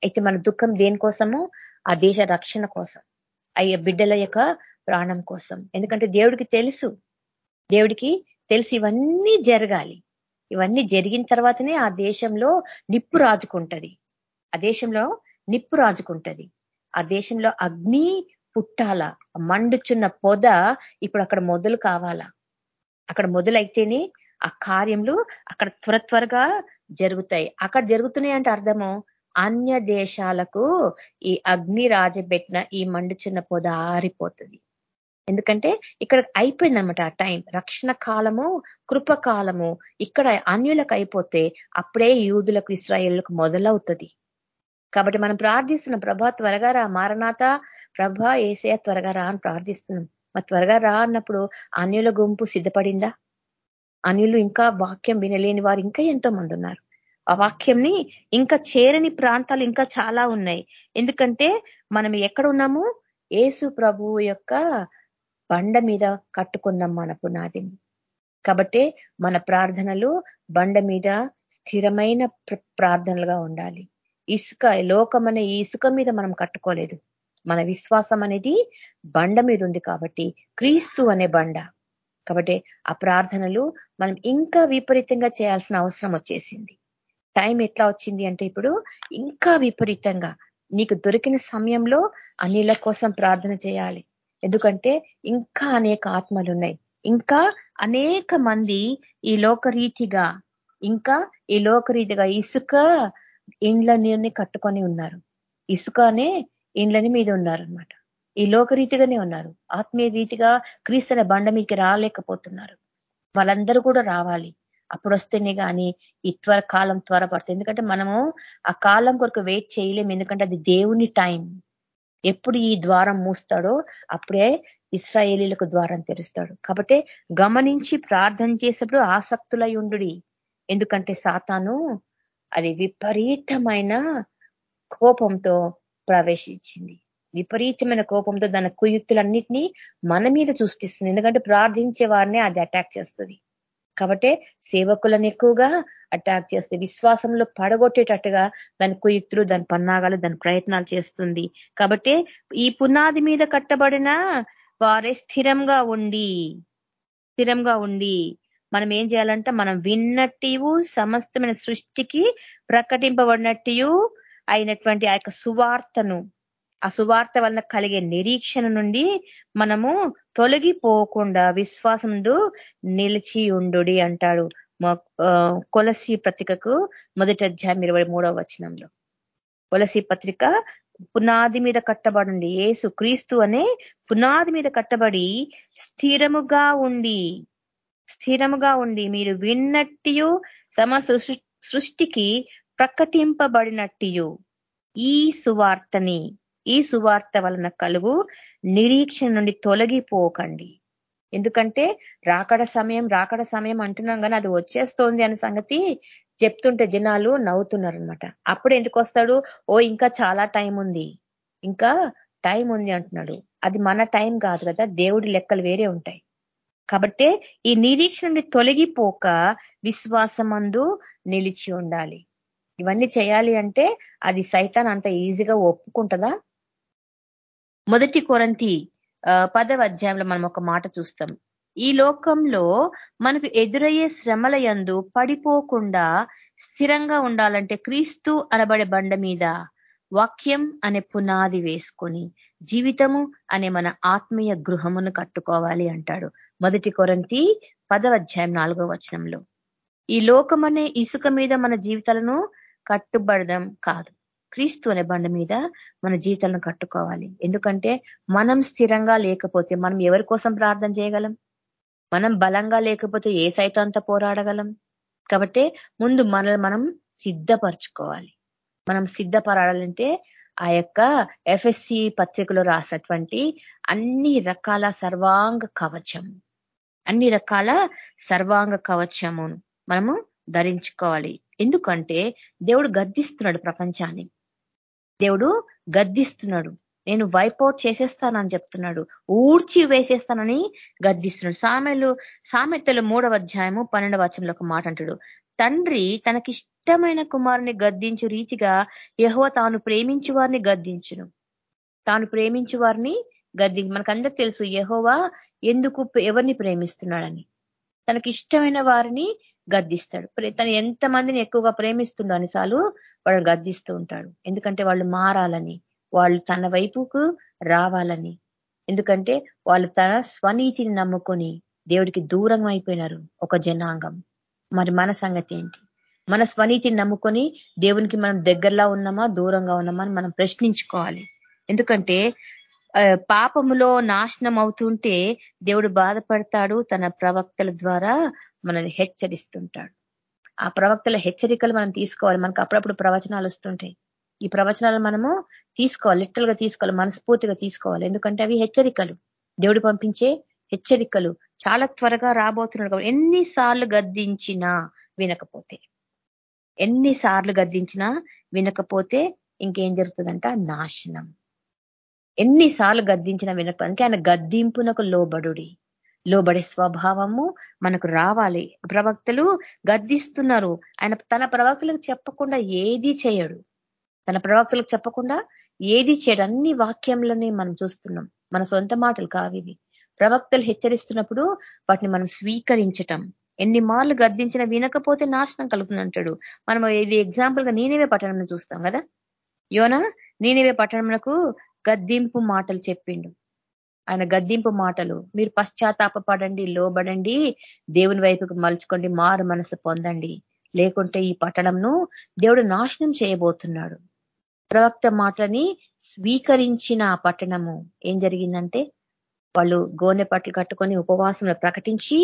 అయితే మన దుఃఖం దేనికోసము? ఆ దేశ రక్షణ కోసం. అయ్యే బిడ్డల యొక్క ప్రాణం కోసం. ఎందుకంటే దేవుడికి తెలుసు. దేవుడికి తెలిసి ఇవన్నీ జరగాలి. ఇవన్నీ జరిగిన తర్వాతనే ఆ దేశంలో నిప్పు రాజుకుంటది. ఆ దేశంలో నిప్పు రాజుకుంటది. ఆ దేశంలో అగ్ని పుట్టాల. మండుచున్న పొద ఇప్పుడు అక్కడ మొదలు కావాలా? అక్కడ మొదలైతేనే ఆ కార్యములు అక్కడ త్వర త్వరగా జరుగుతాయి. అక్కడ జరుగుతున్నాయి అంటే అర్థము? అన్య దేశాలకు ఈ అగ్ని రాజబెట్టిన ఈ మండుచున్న పొద ఆరిపోతుంది. ఎందుకంటే ఇక్కడ అయిపోయిందనమాట ఆ టైం. రక్షణ కాలము కృపకాలము ఇక్కడ అన్యులకు అయిపోతే అప్పుడే యూదులకు ఇస్రాయేళ్ళకు మొదలవుతుంది. కాబట్టి మనం ప్రార్థిస్తున్నాం ప్రభా త్వరగా రా మారనాథ ప్రభా ఏసయ త్వరగా రా అని ప్రార్థిస్తున్నాం. మరి త్వరగా రా అన్నప్పుడు అన్యుల గుంపు సిద్ధపడిందా? అన్యులు ఇంకా వాక్యం వినలేని వారు ఇంకా ఎంతో మంది ఉన్నారు. ఆ వాక్యంని ఇంకా చేరని ప్రాంతాలు ఇంకా చాలా ఉన్నాయి. ఎందుకంటే మనం ఎక్కడ ఉన్నాము? ఏసు ప్రభు యొక్క బండ మీద కట్టుకున్నాం మన పునాదిని కాబట్టి మన ప్రార్థనలు బండ మీద స్థిరమైన ప్రార్థనలుగా ఉండాలి. ఇసుక లోకం ఈ ఇసుక మీద మనం కట్టుకోలేదు. మన విశ్వాసం అనేది బండ మీద ఉంది కాబట్టి క్రీస్తు అనే బండ. కాబట్టి ఆ ప్రార్థనలు మనం ఇంకా విపరీతంగా చేయాల్సిన అవసరం వచ్చేసింది. టైం ఎట్లా వచ్చింది అంటే ఇప్పుడు ఇంకా విపరీతంగా నీకు దొరికిన సమయంలో అన్నిల కోసం ప్రార్థన చేయాలి. ఎందుకంటే ఇంకా అనేక ఆత్మలు ఉన్నాయి ఇంకా అనేక మంది ఈ లోకరీతిగా ఇంకా ఈ లోకరీతిగా ఇసుక ఇండ్ల నీరుని కట్టుకొని ఉన్నారు. ఇసుకనే ఇండ్లని మీద ఉన్నారనమాట ఈ లోకరీతిగానే ఉన్నారు. ఆత్మీయ రీతిగా క్రీస్తుల బండ మీకు రాలేకపోతున్నారు. వాళ్ళందరూ కూడా రావాలి. అప్పుడు వస్తేనే కానీ ఈ త్వర కాలం త్వరపడుతుంది ఎందుకంటే మనము ఆ కాలం కొరకు వెయిట్ చేయలేము. ఎందుకంటే అది దేవుని టైం ఎప్పుడు ఈ ద్వారం మూస్తాడో అప్పుడే ఇస్రాయేలీలకు ద్వారం తెరుస్తాడు. కాబట్టి గమనించి ప్రార్థన చేసేప్పుడు ఆసక్తులై ఉండు ఎందుకంటే సాతాను అది విపరీతమైన కోపంతో ప్రవేశించింది. విపరీతమైన కోపంతో దాని కుయుక్తులన్నిటినీ మన మీద చూపిస్తుంది. ఎందుకంటే ప్రార్థించే వారిని అది అటాక్ చేస్తుంది. కాబట్టి సేవకులను ఎక్కువగా అటాక్ చేస్తే విశ్వాసంలో పడగొట్టేటట్టుగా దాని కుయుక్తులు దాని పన్నాగాలు దాని ప్రయత్నాలు చేస్తుంది. కాబట్టి ఈ పునాది మీద కట్టబడిన వారే స్థిరంగా ఉండి స్థిరంగా ఉండి మనం ఏం చేయాలంటే మనం విన్నట్టు సమస్తమైన సృష్టికి ప్రకటింపబడినట్టు అయినటువంటి ఆ సువార్తను ఆ సువార్త వలన కలిగే నిరీక్షణ నుండి మనము తొలగిపోకుండా విశ్వాసందు నిలిచి ఉండు అంటాడు కొలసి పత్రికకు మొదటి అధ్యాయం ఇరవై మూడవ వచనంలో. కొలసి పత్రిక పునాది మీద కట్టబడండి. ఏసు క్రీస్తు అనే పునాది మీద కట్టబడి స్థిరముగా ఉండి స్థిరముగా ఉండి మీరు విన్నట్టు సమ సృష్టికి ప్రకటింపబడినట్టు ఈ సువార్తని ఈ సువార్త వలన కలుగు నిరీక్షణ నుండి తొలగిపోకండి. ఎందుకంటే రాకడ సమయం రాకడ సమయం అంటున్నాం కానీ అది వచ్చేస్తోంది అనే సంగతి చెప్తుంటే జనాలు నవ్వుతున్నారు అనమాట అప్పుడు ఎందుకు వస్తాడు? ఓ ఇంకా చాలా టైం ఉంది. ఇంకా టైం ఉంది అంటున్నాడు. అది మన టైం కాదు కదా దేవుడి లెక్కలు వేరే ఉంటాయి. కాబట్టి ఈ నిరీక్షణ నుండి తొలగిపోక విశ్వాసమందు నిలిచి ఉండాలి. ఇవన్నీ చేయాలి అంటే అది సైతాన్ అంత ఈజీగా ఒప్పుకుంటుందా? మొదటి కొరంతి పదవ అధ్యాయంలో మనం ఒక మాట చూస్తాం. ఈ లోకంలో మనకు ఎదురయ్యే శ్రమల యందు పడిపోకుండా స్థిరంగా ఉండాలంటే క్రీస్తు అనబడే బండ మీద వాక్యం అనే పునాది వేసుకొని జీవితము అనే మన ఆత్మీయ గృహమును కట్టుకోవాలి అంటాడు. మొదటి కొరంతి పదవ అధ్యాయం నాలుగో వచనంలో. ఈ లోకం అనే ఇసుక మీద మన జీవితాలను కట్టుబడడం కాదు. క్రీస్తు అనే బండ మీద మన జీవితాలను కట్టుకోవాలి. ఎందుకంటే మనం స్థిరంగా లేకపోతే మనం ఎవరి కోసం ప్రార్థన చేయగలం? మనం బలంగా లేకపోతే ఏ సైతాంత పోరాడగలం? కాబట్టి ముందు మనల్ని మనం సిద్ధపరచుకోవాలి. మనం సిద్ధపరాడాలంటే ఆ యొక్క ఎఫ్ఎస్సి పత్రికలో రాసినటువంటి అన్ని రకాల సర్వాంగ కవచం. అన్ని రకాల సర్వాంగ కవచమును మనము ధరించుకోవాలి. ఎందుకంటే దేవుడు గద్దిస్తున్నాడు ప్రపంచాన్ని. దేవుడు గద్దిస్తున్నాడు. నేను వైపౌట్ చేసేస్తానని చెప్తున్నాడు. ఊడ్చి వేసేస్తానని గద్దిస్తున్నాడు. సామెలు సామెతలు మూడవ అధ్యాయము పన్నెండవ వచనంలో ఒక మాట అంటాడు. తండ్రి తనకిష్టమైన కుమారుని గద్దించు రీతిగా యహో తాను ప్రేమించు వారిని గద్దించును. తాను ప్రేమించు వారిని గద్దించు. మనకందరికి తెలుసు యహోవా ఎందుకు ఎవరిని ప్రేమిస్తున్నాడని. తనకి ఇష్టమైన వారిని గద్దిస్తాడు. తను ఎంత మందిని ఎక్కువగా ప్రేమిస్తుండో అనిసార్లు వాళ్ళని గద్దిస్తూ ఉంటాడు. ఎందుకంటే వాళ్ళు మారాలని వాళ్ళు తన వైపుకు రావాలని. ఎందుకంటే వాళ్ళు తన స్వనీతిని నమ్ముకొని దేవుడికి దూరం అయిపోయినారు ఒక జనాంగం. మరి మన సంగతి ఏంటి? మన స్వనీతిని నమ్ముకొని దేవునికి మనం దగ్గరలో ఉన్నామా దూరంగా ఉన్నామా అని మనం ప్రశ్నించుకోవాలి. ఎందుకంటే పాపములో నాశనం అవుతుంటే దేవుడు బాధపడతాడు తన ప్రవక్తల ద్వారా మనల్ని హెచ్చరిస్తుంటాడు. ఆ ప్రవక్తల హెచ్చరికలు మనం తీసుకోవాలి. మనకు అప్పుడప్పుడు ప్రవచనాలు వస్తుంటాయి. ఈ ప్రవచనాలు మనము తీసుకోవాలి. లిటరల్గా తీసుకోవాలి. మనస్ఫూర్తిగా తీసుకోవాలి. ఎందుకంటే అవి హెచ్చరికలు. దేవుడు పంపించే హెచ్చరికలు చాలా త్వరగా రాబోతున్నాడు ఎన్నిసార్లు గద్దించినా వినకపోతే ఎన్నిసార్లు గద్దించినా వినకపోతే ఇంకేం జరుగుతుందంట? నాశనం. ఎన్నిసార్లు గద్దించిన వినపనికి ఆయన గద్దింపునకు లోబడుడి. లోబడే స్వభావము మనకు రావాలి. ప్రవక్తలు గద్దిస్తున్నారు. ఆయన తన ప్రవక్తలకు చెప్పకుండా ఏది చేయడు. తన ప్రవక్తలకు చెప్పకుండా ఏది చేయడు. అన్ని వాక్యంలోనే మనం చూస్తున్నాం. మన సొంత మాటలు కావివి ప్రవక్తలు హెచ్చరిస్తున్నప్పుడు వాటిని మనం స్వీకరించటం. ఎన్ని మార్లు గద్దించినా వినకపోతే నాశనం కలుగుతుందంటాడు మనం ఇది ఎగ్జాంపుల్గా నేనేవే పట్టణం చూస్తాం కదా? యోన నేనేవే పట్టణంకు గద్దింపు మాటలు చెప్పిండు. ఆయన గద్దింపు మాటలు మీరు పశ్చాత్తాపడండి లోబడండి దేవుని వైపుకు మలుచుకోండి మారు మనసు పొందండి. లేకుంటే ఈ పట్టణంను దేవుడు నాశనం చేయబోతున్నాడు. ప్రవక్త మాటని స్వీకరించిన ఆ పట్టణము ఏం జరిగిందంటే వాళ్ళు గోనె పట్లు కట్టుకొని ఉపవాసంలో ప్రకటించి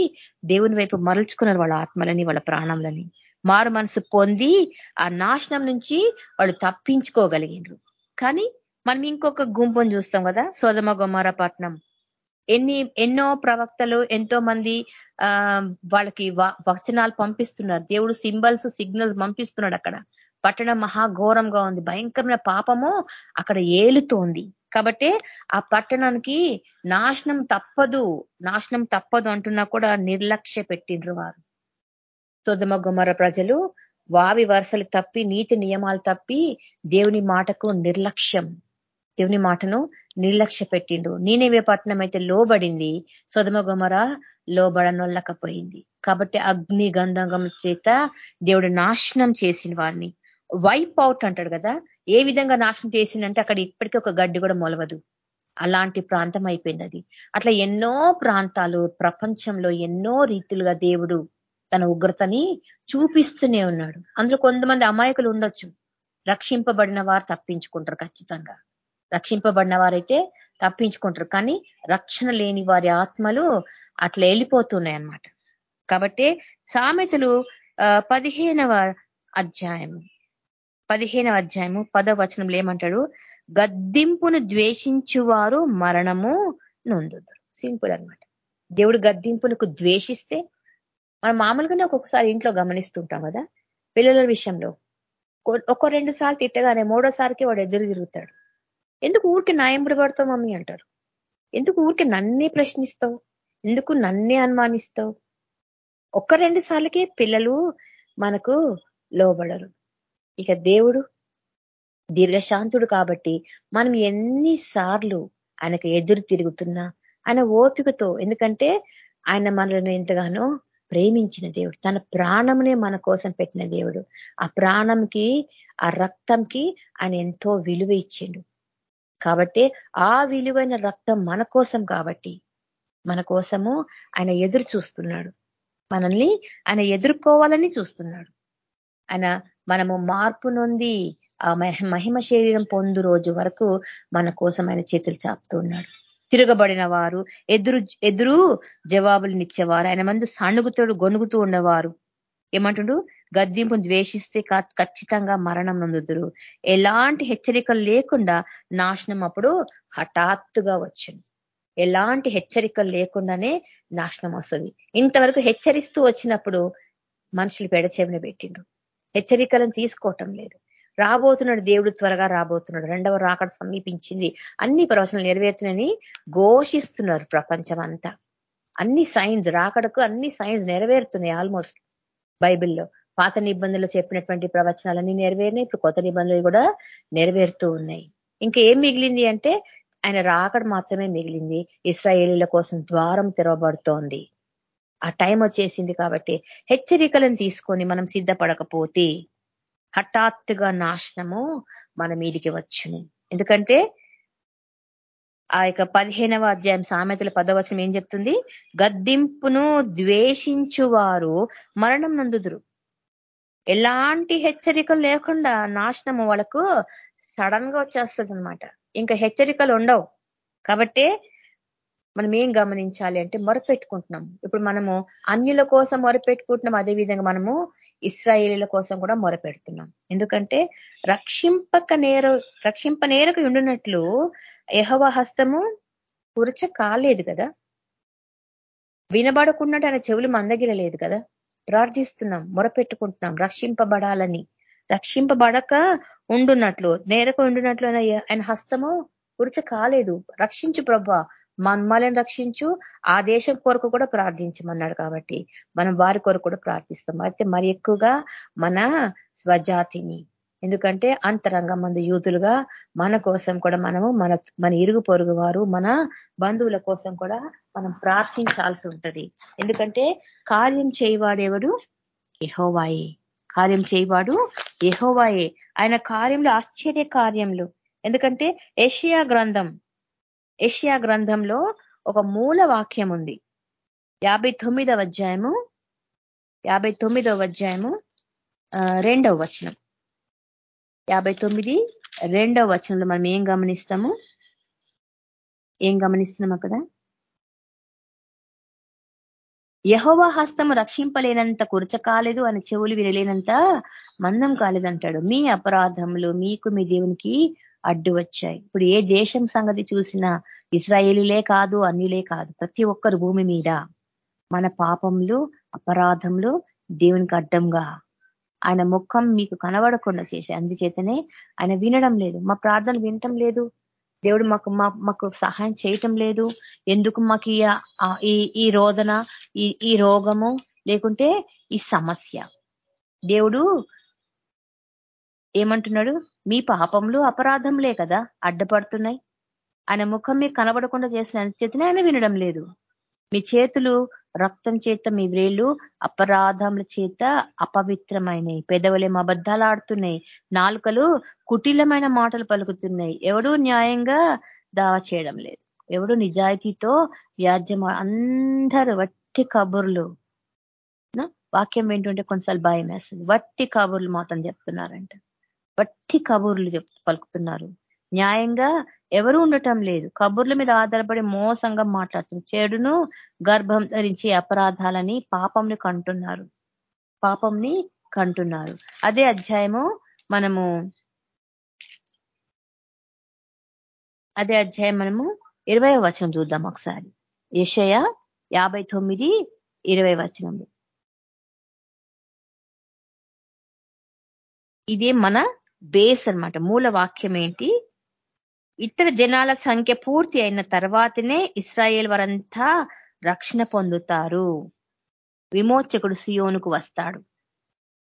దేవుని వైపు మరల్చుకున్నారు వాళ్ళ ఆత్మలని వాళ్ళ ప్రాణంలని మారు మనసు పొంది ఆ నాశనం నుంచి వాళ్ళు తప్పించుకోగలిగినారు కానీ మనం ఇంకొక గుంపును చూస్తాం కదా సోదమ గుమార పట్నం. ఎన్ని ఎన్నో ప్రవక్తలు ఎంతో మంది ఆ వాళ్ళకి వచనాలు పంపిస్తున్నారు. దేవుడు సింబల్స్ సిగ్నల్స్ పంపిస్తున్నాడు అక్కడ. పట్టణం మహాఘోరంగా ఉంది. భయంకరమైన పాపము అక్కడ ఏలుతోంది. కాబట్టి ఆ పట్టణానికి నాశనం తప్పదు నాశనం తప్పదు అంటున్నా కూడా నిర్లక్ష్య పెట్టిండ్రు వారు. సుధమ గుమర ప్రజలు వావి వరుసలు తప్పి నీతి నియమాలు తప్పి దేవుని మాటకు నిర్లక్ష్యం. దేవుని మాటను నిర్లక్ష్య పెట్టిండు. నేనేవే పట్టణం అయితే లోబడింది సుధమ గుమర లోబడనొల్లకపోయింది. కాబట్టి అగ్ని గంధంగం చేత దేవుడు నాశనం చేసిన వారిని. వైప్ అవుట్ అంటాడు కదా ఏ విధంగా నాశనం చేసిందంటే అక్కడ ఇప్పటికీ ఒక గడ్డి కూడా మొలవదు. అలాంటి ప్రాంతం అయిపోయింది అది. అట్లా ఎన్నో ప్రాంతాలు ప్రపంచంలో ఎన్నో రీతులుగా దేవుడు తన ఉగ్రతని చూపిస్తూనే ఉన్నాడు. అందులో కొంతమంది అమాయకులు ఉండొచ్చు. రక్షింపబడిన వారు తప్పించుకుంటారు ఖచ్చితంగా. రక్షింపబడిన వారైతే తప్పించుకుంటారు. కానీ రక్షణ లేని వారి ఆత్మలు అట్లా వెళ్ళిపోతున్నాయి అన్నమాట కాబట్టి సామెతలు పదిహేనవ అధ్యాయము పదిహేనవ అధ్యాయము పదవ వచనంలో ఏమంటాడు? గద్దింపును ద్వేషించువారు మరణము నొందుతారు సింపుల్ అనమాట దేవుడు గద్దింపునకు ద్వేషిస్తే మనం మామూలుగానే ఒక్కొక్కసారి ఇంట్లో గమనిస్తుంటాం కదా పిల్లల విషయంలో. ఒక రెండు సార్లు తిట్టగానే మూడోసారికి వాడు ఎదురు తిరుగుతాడు. ఎందుకు ఊరికి న్యాయం పడతావు మమ్మీ అంటారు. ఎందుకు ఊరికి నన్నే ప్రశ్నిస్తావు? ఎందుకు నన్నే అనుమానిస్తావు? ఒక్క రెండు సార్లకే పిల్లలు మనకు లోబడరు. ఇక దేవుడు దీర్ఘశాంతుడు కాబట్టి మనం ఎన్నిసార్లు ఆయనకు ఎదురు తిరుగుతున్నా ఆయన ఓపికతో ఎందుకంటే ఆయన మనల్ని ఎంతగానో ప్రేమించిన దేవుడు తన ప్రాణంనే మన కోసం పెట్టిన దేవుడు. ఆ ప్రాణంకి ఆ రక్తంకి ఆయన ఎంతో విలువ ఇచ్చిండు. కాబట్టి ఆ విలువైన రక్తం మన కోసం కాబట్టి మన కోసము ఆయన ఎదురు చూస్తున్నాడు. మనల్ని ఆయన ఎదుర్కోవాలని చూస్తున్నాడు. ఆయన మనము మార్పు నొంది ఆ మహిమ శరీరం పొందు రోజు వరకు మన కోసం ఆయన చేతులు చాపుతూ ఉన్నాడు. తిరగబడిన వారు ఎదురు ఎదురు జవాబులనిచ్చేవారు ఆయన మందు సణుగుతోడు గొనుగుతూ ఉండేవారు ఏమంటుడు? గద్దింపును ద్వేషిస్తే ఖచ్చితంగా మరణం నందుదురు. ఎలాంటి హెచ్చరికలు లేకుండా నాశనం అప్పుడు హఠాత్తుగా వచ్చింది ఎలాంటి హెచ్చరికలు లేకుండానే నాశనం వస్తుంది. ఇంతవరకు హెచ్చరిస్తూ వచ్చినప్పుడు మనుషులు పెడచేవిన పెట్టిండ్రు. హెచ్చరికలను తీసుకోవటం లేదు. రాబోతున్నాడు దేవుడు త్వరగా రాబోతున్నాడు. రెండవ రాకడ సమీపించింది. అన్ని ప్రవచనలు నెరవేరుతున్నాయని ఘోషిస్తున్నారు ప్రపంచం అంతా అన్ని సైన్స్ రాకడకు అన్ని సైన్స్ నెరవేరుతున్నాయి ఆల్మోస్ట్ బైబిల్లో. పాత నిబంధనలు చెప్పినటువంటి ప్రవచనాలన్నీ నెరవేరినాయి. ఇప్పుడు కొత్త నిబంధనలు కూడా నెరవేరుతూ ఉన్నాయి. ఇంకా ఏం మిగిలింది అంటే ఆయన రాకడ మాత్రమే మిగిలింది. ఇస్రాయేలీల కోసం ద్వారం తెరవబడుతోంది. ఆ టైం వచ్చేసింది కాబట్టి హెచ్చరికలను తీసుకొని మనం సిద్ధపడకపోతే హఠాత్తుగా నాశనము మన మీదికి వచ్చును. ఎందుకంటే ఆ యొక్క పదిహేనవ అధ్యాయం సామెతల పదవచనం ఏం చెప్తుంది? గద్దింపును ద్వేషించువారు మరణం నందుదురు. ఎలాంటి హెచ్చరికలు లేకుండా నాశనము వాళ్ళకు సడన్గా వచ్చేస్తుంది అనమాట ఇంకా హెచ్చరికలు ఉండవు. కాబట్టి మనం ఏం గమనించాలి అంటే మొరపెట్టుకుంటున్నాం. ఇప్పుడు మనము అన్యుల కోసం మొరపెట్టుకుంటున్నాం అదేవిధంగా మనము ఇస్రాయేలీల కోసం కూడా మొరపెడుతున్నాం. ఎందుకంటే రక్షింపక నేర రక్షింప నేరకు ఉండినట్లు యహవ హస్తము కురచ కాలేదు కదా. వినబడకున్నట్టు ఆయన చెవులు మందగిలలేదు కదా. ప్రార్థిస్తున్నాం మొరపెట్టుకుంటున్నాం రక్షింపబడాలని. రక్షింపబడక ఉండున్నట్లు నేరకు ఉండున్నట్లు ఆయన హస్తము కురచ కాలేదు. రక్షించు ప్రభ మమ్మల్ని రక్షించు ఆ దేశం కొరకు కూడా ప్రార్థించమన్నాడు కాబట్టి మనం వారి కొరకు కూడా ప్రార్థిస్తాం. అయితే మరి ఎక్కువగా మన స్వజాతిని ఎందుకంటే అంతరంగ మంది యూతులుగా మన కోసం కూడా మనము మన మన ఇరుగు పొరుగు వారు మన బంధువుల కోసం కూడా మనం ప్రార్థించాల్సి ఉంటుంది. ఎందుకంటే కార్యం చేయవాడెవడు ఎహోవాయే కార్యం చేయవాడు ఎహోవాయే ఆయన కార్యంలో ఆశ్చర్య కార్యంలో ఎందుకంటే ఏషియా గ్రంథం ఏషియా గ్రంథంలో ఒక మూల వాక్యం ఉంది. యాభై తొమ్మిదవ అధ్యాయము యాభై తొమ్మిదవ అధ్యాయము రెండవ వచనం. యాభై తొమ్మిది రెండవ వచనంలో మనం ఏం గమనిస్తాము? ఏం గమనిస్తున్నాం అక్కడ? యహోవా హస్తము రక్షింపలేనంత కురచ కాలేదు అని చెవులు వినలేనంత మందం కాలేదంటాడు. మీ అపరాధములు మీకు మీ దేవునికి అడ్డు వచ్చాయి. ఇప్పుడు ఏ దేశం సంగతి చూసినా ఇస్రాయేలులే కాదు అన్యులే కాదు. ప్రతి ఒక్కరు భూమి మీద మన పాపంలో అపరాధములు దేవునికి అడ్డంగా ఆయన ముఖం మీకు కనబడకుండా చేసే అందుచేతనే ఆయన వినడం లేదు. మా ప్రార్థనలు వినటం లేదు. దేవుడు మాకు మాకు సహాయం చేయటం లేదు. ఎందుకు మాకు ఈ ఈ రోదన ఈ ఈ రోగము లేకుంటే ఈ సమస్య? దేవుడు ఏమంటున్నాడు? మీ పాపంలో అపరాధంలే కదా అడ్డపడుతున్నాయి. ఆయన ముఖం మీకు కనబడకుండా చేసిన చేతనే ఆయన వినడం లేదు. మీ చేతులు రక్తం చేత మీ వ్రేళ్ళు అపరాధముల చేత అపవిత్రమైనవి పెదవులేం అబద్ధాలు ఆడుతున్నాయి. నాలుకలు కుటిలమైన మాటలు పలుకుతున్నాయి. ఎవడు న్యాయంగా దావా చేయడం లేదు. ఎవడు నిజాయితీతో వ్యాజ్యం అందరు వట్టి కబుర్లు. వాక్యం ఏంటంటే కొంచెం భయం వేస్తుంది. వట్టి కబుర్లు మాత్రం చెప్తున్నారంట. వట్టి కబుర్లు చెప్ పలుకుతున్నారు. న్యాయంగా ఎవరు ఉండటం లేదు. కబుర్ల మీద ఆధారపడి మోసంగా మాట్లాడుతుంది. చెడును గర్భం ధరించి అపరాధాలని పాపంని కంటున్నారు. పాపంని కంటున్నారు. అదే అధ్యాయము మనము అదే అధ్యాయం మనము ఇరవై వచనం చూద్దాం ఒకసారి. యషయ యాభై తొమ్మిది ఇరవై వచనంలో ఇదే మన బేస్ అనమాట మూల వాక్యం ఏంటి ఇతర జనాల సంఖ్య పూర్తి అయిన తర్వాతనే ఇస్రాయేల్ వారంతా రక్షణ పొందుతారు. విమోచకుడు సియోనుకు వస్తాడు.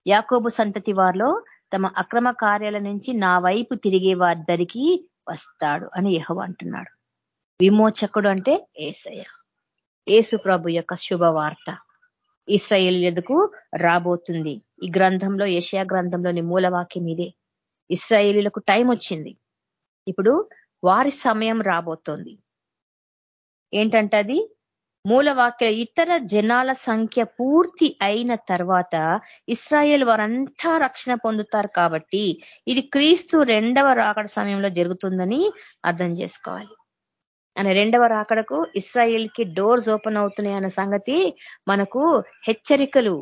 యాకోబు సంతతి వారిలో తమ అక్రమ కార్యాల నుంచి నా వైపు తిరిగే వారిద్దరికి వస్తాడు అని యహో అంటున్నాడు. విమోచకుడు అంటే ఏసయ్య. ఏసు ప్రభు యొక్క శుభవార్త. ఇస్రాయేల్ ఎదుకు రాబోతుంది? ఈ గ్రంథంలో యషయా గ్రంథంలోని మూలవాక్యం ఇదే. ఇస్రాయేలీలకు టైం వచ్చింది. ఇప్పుడు వారి సమయం రాబోతోంది. ఏంటంటే అది మూలవాక్య ఇతర జనాల సంఖ్య పూర్తి అయిన తర్వాత ఇస్రాయేల్ వారంతా రక్షణ పొందుతారు కాబట్టి ఇది క్రీస్తు రెండవ రాకడ సమయంలో జరుగుతుందని అర్థం చేసుకోవాలి. అనే రెండవ రాకడకు ఇస్రాయేల్కి డోర్స్ ఓపెన్ అవుతున్నాయి అన్న సంగతి మనకు హెచ్చరికలు.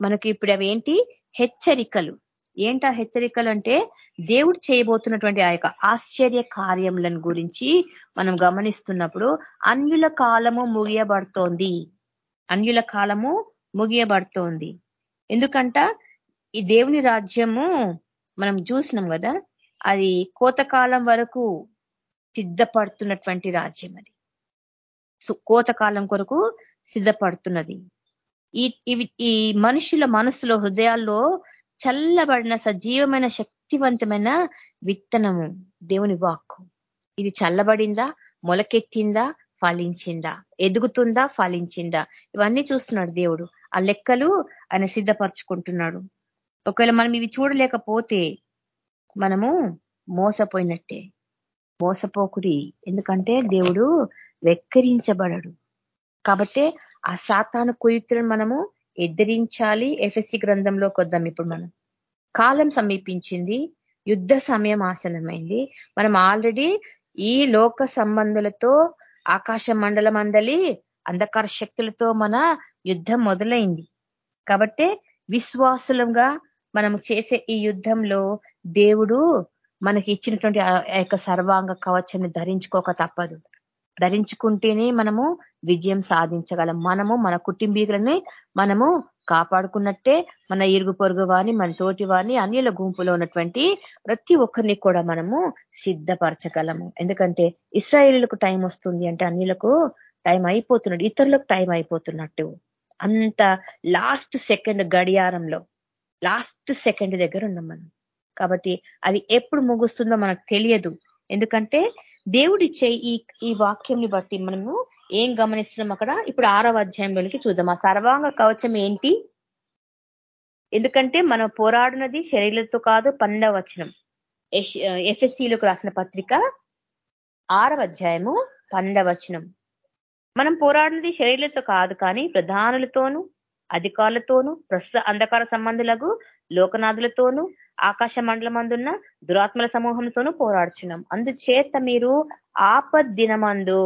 మనకి ఇప్పుడు అవి ఏంటి? హెచ్చరికలు. ఏంట హెచ్చరికలు అంటే దేవుడు చేయబోతున్నటువంటి ఆ యొక్క ఆశ్చర్య కార్యములను గురించి మనం గమనిస్తున్నప్పుడు అన్యుల కాలము ముగియబడుతోంది. అన్యుల కాలము ముగియబడుతోంది. ఎందుకంట ఈ దేవుని రాజ్యము మనం చూసినాం కదా అది కోతకాలం వరకు సిద్ధపడుతున్నటువంటి రాజ్యం అది. కోతకాలం కొరకు సిద్ధపడుతున్నది. ఈ ఈ మనుషుల మనసులో హృదయాల్లో చల్లబడిన సజీవమైన శక్తివంతమైన విత్తనము దేవుని వాక్కు. ఇది చల్లబడిందా మొలకెత్తిందా ఫలించిందా? ఎదుగుతుందా ఫలించిందా? ఇవన్నీ చూస్తున్నాడు దేవుడు. ఆ లెక్కలు ఆయన సిద్ధపరచుకుంటున్నాడు. ఒకవేళ మనం ఇవి చూడలేకపోతే మనము మోసపోయినట్టే. మోసపోకుడి. ఎందుకంటే దేవుడు వెక్కరించబడడు. కాబట్టి ఆ సాతాను కుయుక్తులను మనము ఎదిరించాలి. ఎఫ్ఎస్సి గ్రంథంలోకి వద్దాం ఇప్పుడు మనం. కాలం సమీపించింది. యుద్ధ సమయం ఆసనమైంది మనం ఆల్రెడీ ఈ లోక సంబంధులతో ఆకాశ మండలం అందలి అంధకార శక్తులతో మన యుద్ధం మొదలైంది. కాబట్టి విశ్వాసులంగా మనం చేసే ఈ యుద్ధంలో దేవుడు మనకి ఇచ్చినటువంటి యొక్క సర్వాంగ కవచాన్ని ధరించుకోక తప్పదు. ధరించుకుంటేనే మనము విజయం సాధించగలం. మనము మన కుటుంబీకులని మనము కాపాడుకున్నట్టే మన ఇరుగు పొరుగు వారిని మన తోటి వారిని అన్యుల గుంపులో ఉన్నటువంటి ప్రతి ఒక్కరిని కూడా మనము సిద్ధపరచగలము. ఎందుకంటే ఇస్రాయేలీలకు టైం వస్తుంది అంటే అన్యులకు టైం అయిపోతున్నాడు ఇతరులకు టైం అయిపోతున్నట్టు. అంత లాస్ట్ సెకండ్ గడియారంలో లాస్ట్ సెకండ్ దగ్గర ఉన్నాం మనం. కాబట్టి అది ఎప్పుడు ముగుస్తుందో మనకు తెలియదు. ఎందుకంటే దేవుడిచ్చే ఈ ఈ వాక్యంని బట్టి మనము ఏం గమనిస్తున్నాం అక్కడ? ఇప్పుడు ఆరవ అధ్యాయంలోనికి చూద్దాం. ఆ సర్వాంగ కవచం ఏంటి? ఎందుకంటే మనం పోరాడినది శరీరంతో కాదు పన్నెండవ వచనం. ఎఫ్ఎస్సీలకు రాసిన పత్రిక ఆరవ అధ్యాయము పన్నెండవ వచనం. మనం పోరాడినది శరీరంతో కాదు కానీ ప్రధానులతోనూ అధికారులతోనూ ప్రస్తుత అంధకార సంబంధులకు లోకనాథులతోనూ ఆకాశ మండలమందున్న దురాత్మల సమూహంతోనూ పోరాడుచున్నాం. అందుచేత మీరు ఆపద్దినమందు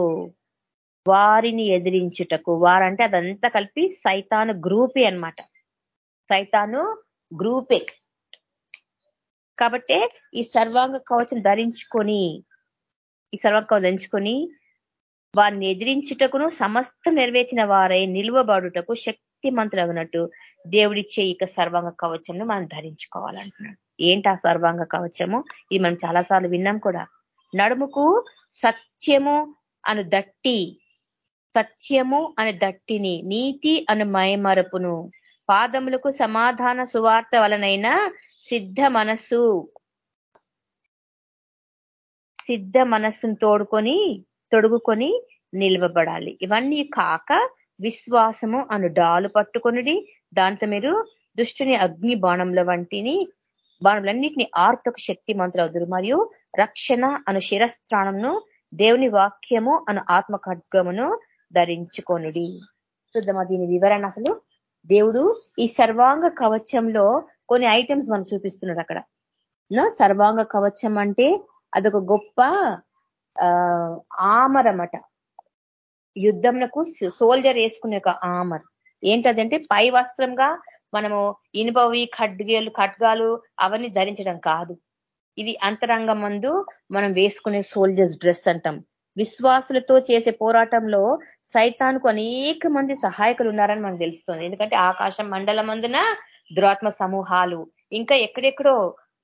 వారిని ఎదిరించుటకు వారంటే అదంతా కలిపి సైతాను గ్రూపే అనమాట సైతాను గ్రూపే. కాబట్టి ఈ సర్వాంగ కవచం ధరించుకొని ఈ సర్వాంగ కవచం ధరించుకొని వారిని ఎదిరించుటకును సమస్త నెరవేర్చిన వారై నిలువబడుటకు శక్తిమంతులగినట్టు దేవుడిచ్చే ఇక సర్వాంగ కవచంను మనం ధరించుకోవాలంటున్నాడు. ఏంటి ఆ సర్వాంగ కవచము? ఇది మనం చాలాసార్లు విన్నాం కూడా. నడుముకు సత్యము అను దట్టి సత్యము అనే దట్టిని నీతి అను మయమరపును పాదములకు సమాధాన సువార్త వలనైన సిద్ధ మనస్సు సిద్ధ మనస్సును తోడుకొని తొడుగుకొని నిలవబడాలి. ఇవన్నీ కాక విశ్వాసము అను డాలు పట్టుకొనిడి. దాంతో మీరు దుష్టుని అగ్ని బాణంల వంటిని బాణములన్నింటినీ ఆర్పకు శక్తి మంత్రులవుదురు మరియు రక్షణ అను శిరస్థానంను దేవుని వాక్యము అను ఆత్మ ఖడ్గమును ధరించుకొనుడి. చూద్దామా దీని వివరణ అసలు? దేవుడు ఈ సర్వాంగ కవచంలో కొన్ని ఐటమ్స్ మనం చూపిస్తున్నాడు అక్కడ. సర్వాంగ కవచం అంటే అదొక గొప్ప ఆమరమట. యుద్ధంకు సోల్జర్ వేసుకునే ఒక ఆమర్ ఏంటదంటే పై వస్త్రంగా మనము ఇనుపవి ఖడ్గేలు ఖడ్గాలు అవన్నీ ధరించడం కాదు. ఇది అంతరంగం మందు మనం వేసుకునే సోల్జర్స్ డ్రెస్ అంటాం. విశ్వాసులతో చేసే పోరాటంలో సైతాన్కు అనేక మంది సహాయకులు ఉన్నారని మనకు తెలుస్తుంది. ఎందుకంటే ఆకాశం మండలం మందున దురాత్మ సమూహాలు. ఇంకా ఎక్కడెక్కడో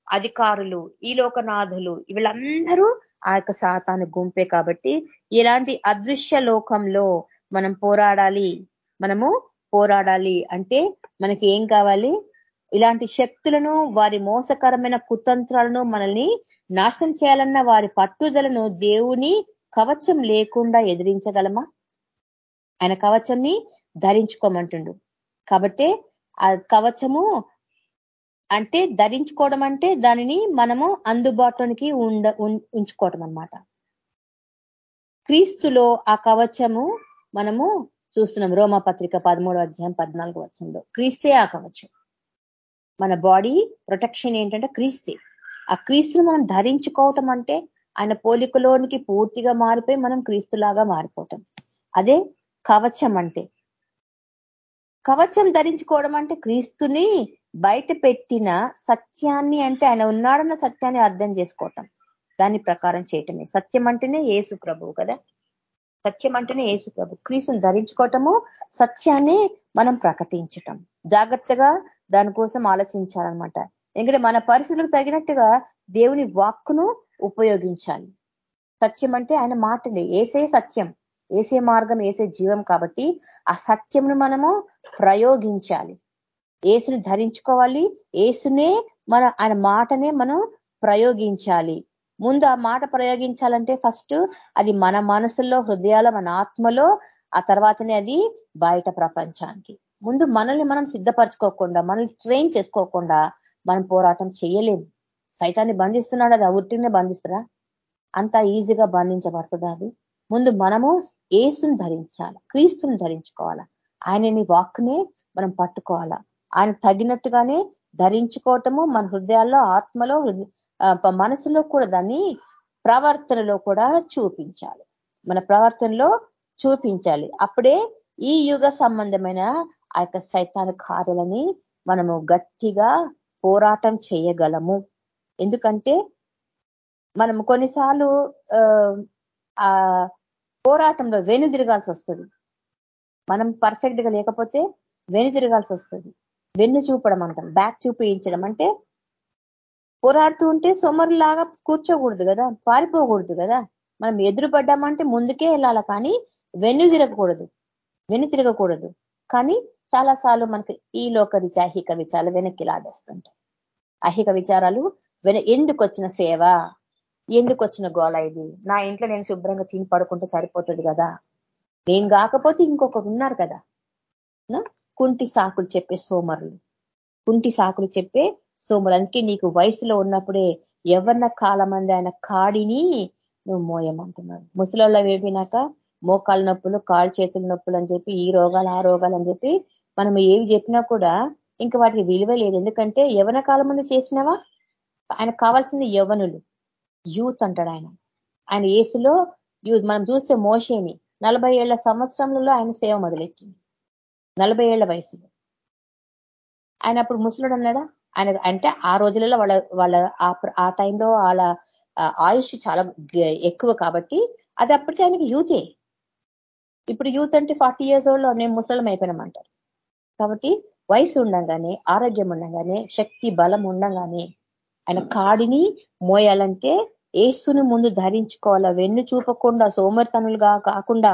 అధికారులు ఈ లోకనాథులు వీళ్ళందరూ ఆ యొక్క సాతాను గుంపే కాబట్టి ఇలాంటి అదృశ్య లోకంలో మనం పోరాడాలి మనము పోరాడాలి అంటే మనకి ఏం కావాలి? ఇలాంటి శక్తులను వారి మోసకరమైన కుతంత్రాలను మనల్ని నాశనం చేయాలన్న వారి పట్టుదలను దేవుని కవచం లేకుండా ఎదిరించగలమా? ఆయన కవచంని ధరించుకోమంటుండు. కాబట్టి ఆ కవచము అంటే ధరించుకోవడం అంటే దానిని మనము అందుబాటులోనికి ఉండ ఉంచుకోవటం అనమాట క్రీస్తులో ఆ కవచము మనము చూస్తున్నాం. రోమపత్రిక పదమూడో అధ్యాయం పద్నాలుగు వచ్చంలో క్రీస్తే ఆ కవచం. మన బాడీ ప్రొటెక్షన్ ఏంటంటే క్రీస్తే. ఆ క్రీస్తును మనం ధరించుకోవటం అంటే ఆయన పోలికలోనికి పూర్తిగా మారిపోయి మనం క్రీస్తులాగా మారిపోవటం. అదే కవచం అంటే. కవచం ధరించుకోవడం అంటే క్రీస్తుని బయట పెట్టిన సత్యాన్ని అంటే ఆయన ఉన్నాడన్న సత్యాన్ని అర్థం చేసుకోవటం. దాని ప్రకారం చేయటమే. సత్యం అంటేనే ఏసు ప్రభువు కదా? సత్యం అంటేనే ఏసు ప్రభు. క్రీస్తుని ధరించుకోవటము సత్యాన్ని మనం ప్రకటించటం. జాగ్రత్తగా దానికోసం ఆలోచించాలన్నమాట. ఎందుకంటే మన పరిస్థితులకు తగినట్టుగా దేవుని వాక్కును ఉపయోగించాలి. సత్యం అంటే ఆయన మాటలే. ఏసే సత్యం. ఏసే మార్గం ఏసే జీవం కాబట్టి ఆ సత్యంను మనము ప్రయోగించాలి. ఏసుని ధరించుకోవాలి. ఏసునే మన ఆయన మాటనే మనం ప్రయోగించాలి. ముందు ఆ మాట ప్రయోగించాలంటే ఫస్ట్ అది మన మనసులో హృదయాల మన ఆత్మలో ఆ తర్వాతనే అది బయట ప్రపంచానికి. ముందు మనల్ని మనం సిద్ధపరచుకోకుండా మనల్ని ట్రైన్ చేసుకోకుండా మనం పోరాటం చేయలేము. సైతాన్ని బంధిస్తున్నాడు? అది ఉట్టినే బంధిస్తురా అంత ఈజీగా బంధించబడుతుంది అది? ముందు మనము ఏసును ధరించాలి? క్రీస్తుని ధరించుకోవాలా? ఆయనని వాక్నే మనం పట్టుకోవాలా? ఆయన తగినట్టుగానే ధరించుకోవటము మన హృదయాల్లో ఆత్మలో మనసులో కూడా దాన్ని ప్రవర్తనలో కూడా చూపించాలి. మన ప్రవర్తనలో చూపించాలి. అప్పుడే ఈ యుగ సంబంధమైన ఆ యొక్క సైతాన కార్యాలని మనము గట్టిగా పోరాటం చేయగలము. ఎందుకంటే మనం కొన్నిసార్లు ఆ పోరాటంలో వెను తిరగాల్సి వస్తుంది. మనం పర్ఫెక్ట్గా లేకపోతే వెను తిరగాల్సి వస్తుంది. వెన్ను చూపడం అంటాం బ్యాక్ చూపించడం అంటే పోరాడుతూ ఉంటే సొమరులాగా కూర్చోకూడదు కదా పారిపోకూడదు కదా. మనం ఎదురు పడ్డామంటే ముందుకే వెళ్ళాలి కానీ వెన్ను తిరగకూడదు వెన్ను తిరగకూడదు. కానీ చాలాసార్లు మనకి ఈ లోకరీతి ఐహిక విచారాలు వెనక్కి లాగేస్తుంటాయి. ఐహిక విచారాలు ఎందుకు వచ్చిన సేవ? ఎందుకు వచ్చిన గోళ ఇది? నా ఇంట్లో నేను శుభ్రంగా తిని పడుకుంటే సరిపోతుంది కదా. నేను కాకపోతే ఇంకొకరు ఉన్నారు కదా. కుంటి సాకులు చెప్పే సోమరులు. కుంటి సాకులు చెప్పే సోమరు అందుకే నీకు వయసులో ఉన్నప్పుడే ఎవరిన కాలమంది ఆయన కాడిని నువ్వు మోయమంటున్నాడు. ముసలిలో వేపినాక మోకాళ్ళ నొప్పులు కాళ్ళు చేతుల నొప్పులు అని చెప్పి ఈ రోగాలు ఆ రోగాలు అని చెప్పి మనం ఏవి చెప్పినా కూడా ఇంకా వాటికి విలువ లేదు. ఎందుకంటే యవన కాలం ముందు చేసినవా? ఆయన కావాల్సింది యవనులు యూత్ అంటాడు ఆయన. ఆయన ఏసులో యూత్. మనం చూస్తే మోషేని నలభై ఏళ్ళ సంవత్సరంలో ఆయన సేవ మొదలెట్టింది. నలభై ఏళ్ళ వయసులో. ఆయన అప్పుడు ముసలుడు అన్నాడా ఆయన అంటే ఆ రోజులలో వాళ్ళ వాళ్ళ ఆ టైంలో వాళ్ళ ఆయుష్ చాలా ఎక్కువ కాబట్టి అది అప్పటికే ఆయనకి యూతే. ఇప్పుడు యూత్ అంటే ఫార్టీ ఇయర్స్ ఓల్డ్ నేను ముసలం అయిపోయినామంటారు కాబట్టి వయసు ఉండగానే ఆరోగ్యం ఉండగానే శక్తి బలం ఉండగానే ఆయన కాడిని మోయాలంటే ఏసును ముందు ధరించుకోవాలా వెన్ను చూపకుండా సోమరితనులుగా కాకుండా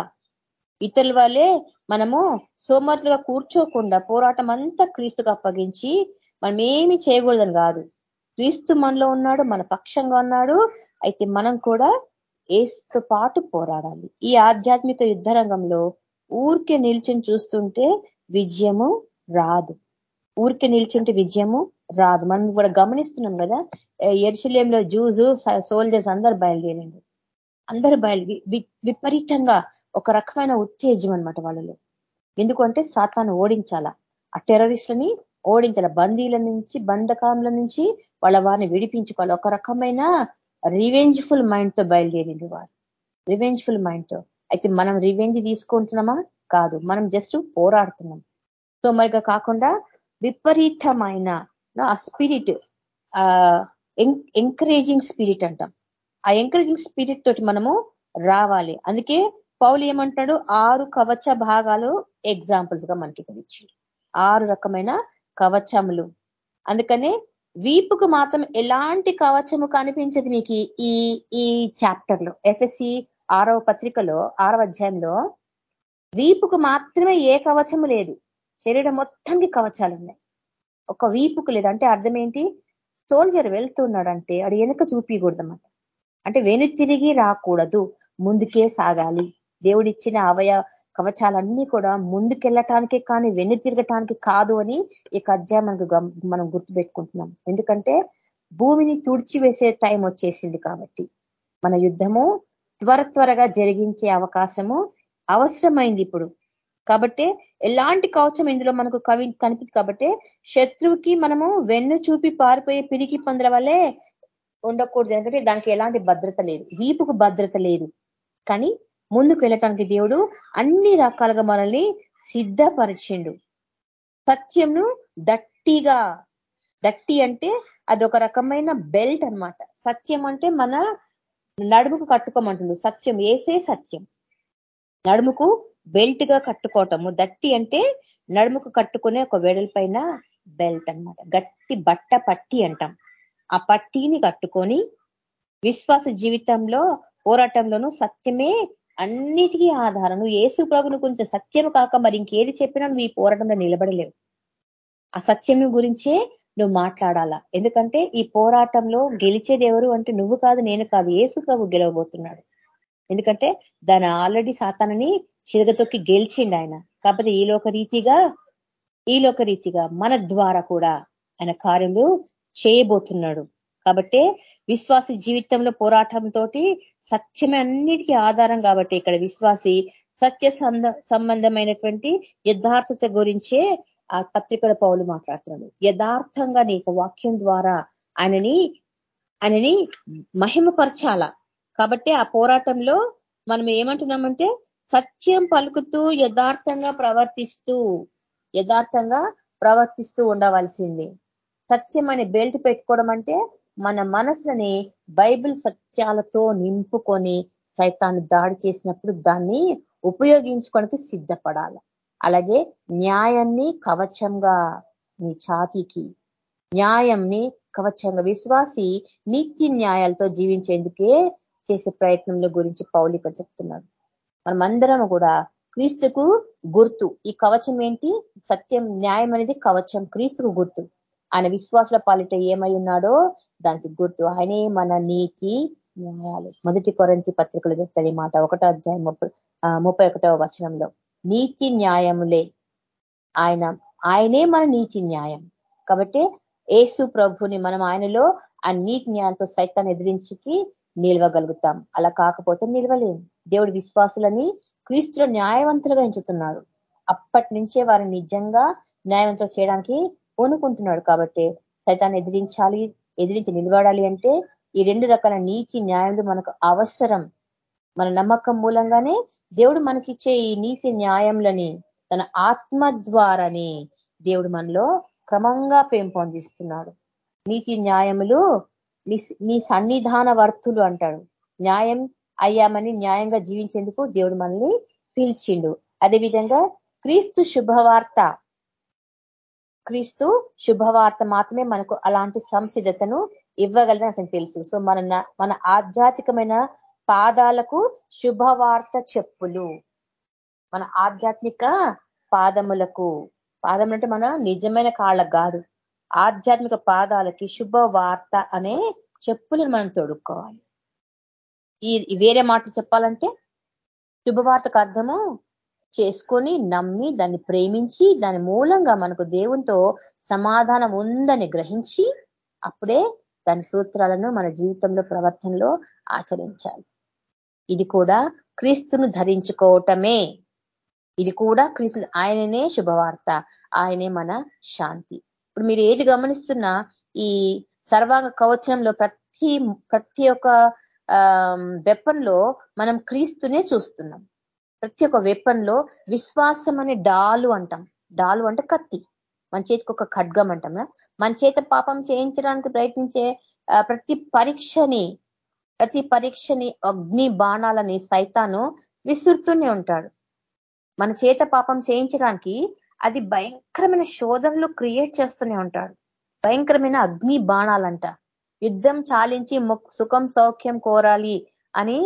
ఇతరుల వల్లే మనము సోమర్లుగా కూర్చోకుండా పోరాటం అంతా క్రీస్తుకు అప్పగించి మనం ఏమి చేయకూడదని కాదు. క్రీస్తు మనలో ఉన్నాడు మన పక్షంగా ఉన్నాడు. అయితే మనం కూడా ఏసుతో పాటు పోరాడాలి. ఈ ఆధ్యాత్మిక యుద్ధ రంగంలో ఊరికే నిల్చుని చూస్తుంటే విజయము రాదు. ఊరికే నిల్చుంటే విజయము రాదు. మనం కూడా గమనిస్తున్నాం కదా ఎరుశల్యంలో జూజు సోల్జర్స్ అందరు బయలుదేరండి అందరు బయలు విపరీతంగా ఒక రకమైన ఉత్తేజం అనమాట వాళ్ళలో. ఎందుకంటే సాతాను ఓడించాలా? ఆ టెర్రరిస్టులని ఓడించాల? బందీల నుంచి బంధకాంల నుంచి వాళ్ళ వారిని విడిపించుకోవాలి? ఒక రకమైన రివెంజ్ఫుల్ మైండ్తో బయలుదేరింది వారు. రివెంజ్ఫుల్ మైండ్తో. అయితే మనం రివెంజ్ తీసుకుంటున్నామా? కాదు. మనం జస్ట్ పోరాడుతున్నాం. సో మరిగా కాకుండా విపరీతమైన ఆ స్పిరిట్ ఎంకరేజింగ్ స్పిరిట్ అంటాం. ఆ ఎంకరేజింగ్ స్పిరిట్ తోటి మనము రావాలి. అందుకే పౌలు ఏమంటున్నాడు ఆరు కవచ భాగాలు ఎగ్జాంపుల్స్గా మనకి ఇక్కడ ఆరు రకమైన కవచములు. అందుకనే వీపుకు మాత్రం ఎలాంటి కవచము కనిపించదు మీకు ఈ ఈ చాప్టర్లో? ఎఫ్ఎస్సి ఆరవ పత్రికలో ఆరవ అధ్యాయంలో వీపుకు మాత్రమే ఏ కవచము లేదు. శరీరం మొత్తానికి కవచాలు ఉన్నాయి. ఒక వీపుకు లేదు. అంటే అర్థం ఏంటి? సోల్జర్ వెళ్తున్నాడంటే అది వెనక చూపించకూడదన్నమాట అంటే వెను తిరిగి రాకూడదు. ముందుకే సాగాలి. దేవుడిచ్చిన అవయ కవచాలన్నీ కూడా ముందుకెళ్ళటానికే కానీ వెన్ను తిరగటానికి కాదు అని ఈ అధ్యాయం మనకు మనం గుర్తుపెట్టుకుంటున్నాం. ఎందుకంటే భూమిని తుడిచివేసే టైం వచ్చేసింది కాబట్టి. మన యుద్ధము త్వర త్వరగా జరిగించే అవకాశము అవసరమైంది ఇప్పుడు. కాబట్టి ఎలాంటి కవచం ఇందులో మనకు కవి కనిపింది కాబట్టి శత్రువుకి మనము వెన్ను చూపి పారిపోయే పిరికి పొందల వల్లే ఉండకూడదు. ఎందుకంటే దానికి ఎలాంటి భద్రత లేదు. వీపుకు భద్రత లేదు. కానీ ముందుకు వెళ్ళటానికి దేవుడు అన్ని రకాలుగా మనల్ని సిద్ధపరిచిండు. సత్యంను దట్టిగా దట్టి అంటే అది ఒక రకమైన బెల్ట్ అనమాట సత్యం అంటే మన నడుముకు కట్టుకోమంటుంది సత్యం ఏసే సత్యం. నడుముకు బెల్ట్గా కట్టుకోవటము. దట్టి అంటే నడుముకు కట్టుకునే ఒక వెడల్పైన బెల్ట్ అనమాట గట్టి బట్ట పట్టి అంటాం. ఆ పట్టీని కట్టుకొని విశ్వాస జీవితంలో పోరాటంలోనూ సత్యమే అన్నిటికీ ఆధారం. నువ్వు ఏసు ప్రభుని గురించి సత్యం కాక మరి ఇంకేది చెప్పినా నువ్వు ఈ పోరాటంలో నిలబడలేవు. ఆ సత్యం గురించే నువ్వు మాట్లాడాలా? ఎందుకంటే ఈ పోరాటంలో గెలిచేది ఎవరు అంటే నువ్వు కాదు నేను కాదు. ఏసు ప్రభు గెలవబోతున్నాడు. ఎందుకంటే దాని ఆల్రెడీ సాతానని చిరగతొక్కి గెలిచిండు ఆయన. కాబట్టి ఈ లోక రీతిగా ఈ లోక రీతిగా మన ద్వారా కూడా ఆయన కార్యములు చేయబోతున్నాడు. కాబట్టి విశ్వాసి జీవితంలో పోరాటంతో సత్యమే అన్నిటికీ ఆధారం కాబట్టి ఇక్కడ విశ్వాసి సత్య సంబంధమైనటువంటి యథార్థత గురించే ఆ పత్రికల పౌలు మాట్లాడుతున్నాడు. యథార్థంగా నీకు వాక్యం ద్వారా ఆయనని ఆయనని మహిమపరచాల. కాబట్టి ఆ పోరాటంలో మనం ఏమంటున్నామంటే సత్యం పలుకుతూ యథార్థంగా ప్రవర్తిస్తూ యథార్థంగా ప్రవర్తిస్తూ ఉండవలసింది. సత్యం అనే బెల్ట్ పెట్టుకోవడం అంటే మన మనసుని బైబిల్ సత్యాలతో నింపుకొని సైతాన్ని దాడి చేసినప్పుడు దాన్ని ఉపయోగించుకోనికి సిద్ధపడాలి. అలాగే న్యాయాన్ని కవచంగా నీ ఛాతీకి న్యాయంని కవచంగా విశ్వాసి నీతి న్యాయాలతో జీవించేందుకే చేసే ప్రయత్నంలో గురించి పౌలు ఇక్కడ చెప్తున్నాడు. మనమందరం కూడా క్రీస్తుకు గుర్తు. ఈ కవచం ఏంటి? సత్యం న్యాయం అనేది కవచం క్రీస్తుకు గుర్తు. ఆయన విశ్వాసుల పాలిట ఏమై ఉన్నాడో దానికి గుర్తు. ఆయనే మన నీతి న్యాయాలు. మొదటి కొరంతి పత్రికలు చెప్తాడు ఈ మాట. ఒకటో అధ్యాయం ముప్పై ఒకటవ వచనంలో. నీతి న్యాయములే. ఆయన ఆయనే మన నీతి న్యాయం. కాబట్టి ఏసు ప్రభుని మనం ఆయనలో ఆ నీతి న్యాయంతో సైతాన్ని ఎదిరించికి నిల్వగలుగుతాం. అలా కాకపోతే నిల్వలేము దేవుడి విశ్వాసులని క్రీస్తులో న్యాయవంతులుగా ఎంచుతున్నాడు. అప్పటి నుంచే వారిని నిజంగా న్యాయవంతులు చేయడానికి పూనుకుంటున్నాడు కాబట్టి సైతాన్ని ఎదిరించాలి ఎదిరించి నిలబడాలి అంటే ఈ రెండు రకాల నీతి న్యాయములు మనకు అవసరం. మన నమ్మకం మూలంగానే దేవుడు మనకిచ్చే ఈ నీతి న్యాయములని తన ఆత్మ ద్వారాని దేవుడు మనలో క్రమంగా పెంపొందిస్తున్నాడు. నీతి న్యాయములు నీ సన్నిధాన వర్తులు అంటాడు. న్యాయం అయ్యామని న్యాయంగా జీవించేందుకు దేవుడు మనల్ని పిలిచిండు. అదేవిధంగా క్రీస్తు శుభవార్త క్రీస్తు శుభవార్త మాత్రమే మనకు అలాంటి సంసిద్ధతను ఇవ్వగలదని అతనికి తెలుసు. సో మన మన ఆధ్యాత్మికమైన పాదాలకు శుభవార్త చెప్పులు. మన ఆధ్యాత్మిక పాదములకు పాదములు అంటే మన నిజమైన కాళ్ళకు కాదు. ఆధ్యాత్మిక పాదాలకి శుభవార్త అనే చెప్పులను మనం తొడుక్కోవాలి. ఈ వేరే మాటలు చెప్పాలంటే శుభవార్తకు అర్థము చేసుకొని నమ్మి దాన్ని ప్రేమించి దాని మూలంగా మనకు దేవునితో సమాధానం ఉందని గ్రహించి అప్పుడే దాని సూత్రాలను మన జీవితంలో ప్రవర్తనలో ఆచరించాలి. ఇది కూడా క్రీస్తును ధరించుకోవటమే. ఇది కూడా క్రీస్తు ఆయననే శుభవార్త ఆయనే మన శాంతి. ఇప్పుడు మీరు ఏది గమనిస్తున్నా ఈ సర్వాంగ కవచంలో ప్రతి ప్రతి ఒక్క వెపన్లో మనం క్రీస్తునే చూస్తున్నాం. ప్రతి ఒక్క వెపన్లో విశ్వాసం అనే డాలు అంటాం. డాలు అంటే కత్తి. మన చేతికి ఒక ఖడ్గం అంటాం మన చేత పాపం చేయించడానికి ప్రయత్నించే ప్రతి పరీక్షని ప్రతి పరీక్షని అగ్ని బాణాలని సైతాను విసురుతూనే ఉంటాడు. మన చేత పాపం చేయించడానికి అది భయంకరమైన శోధనలు క్రియేట్ చేస్తూనే ఉంటాడు. భయంకరమైన అగ్ని బాణాలంట. యుద్ధం చాలించి సుఖం సౌఖ్యం కోరాలి అని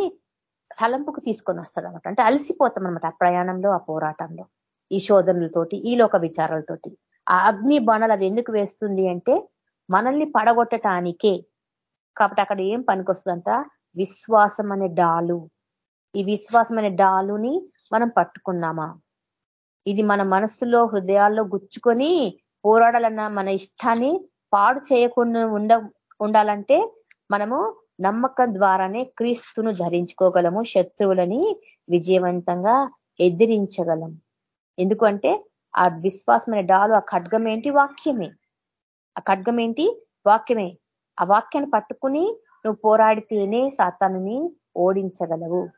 తలంపుకు తీసుకొని వస్తాడు అనమాట అంటే అలసిపోతాం అనమాట ఆ ప్రయాణంలో ఆ పోరాటంలో. ఈ శోధనలతోటి ఈ లోక విచారాలతోటి. ఆ అగ్ని బాణాలు అది ఎందుకు వేస్తుంది అంటే మనల్ని పడగొట్టటానికే. కాబట్టి అక్కడ ఏం పనికొస్తుందంట? విశ్వాసం అనే డాలు. ఈ విశ్వాసం అనే డాలుని మనం పట్టుకున్నామా? ఇది మన మనస్సులో హృదయాల్లో గుచ్చుకొని పోరాడాలన్న మన ఇష్టాన్ని పాడు చేయకుండా ఉండ ఉండాలంటే మనము నమ్మకం ద్వారానే క్రీస్తును ధరించుకోగలము శత్రువులని విజయవంతంగా ఎదిరించగలం. ఎందుకంటే ఆ విశ్వాసమైన డాలు ఆ ఖడ్గం ఏంటి? వాక్యమే. ఆ ఖడ్గం ఏంటి? వాక్యమే. ఆ వాక్యాన్ని పట్టుకుని నువ్వు పోరాడితేనే సాతానుని ఓడించగలవు.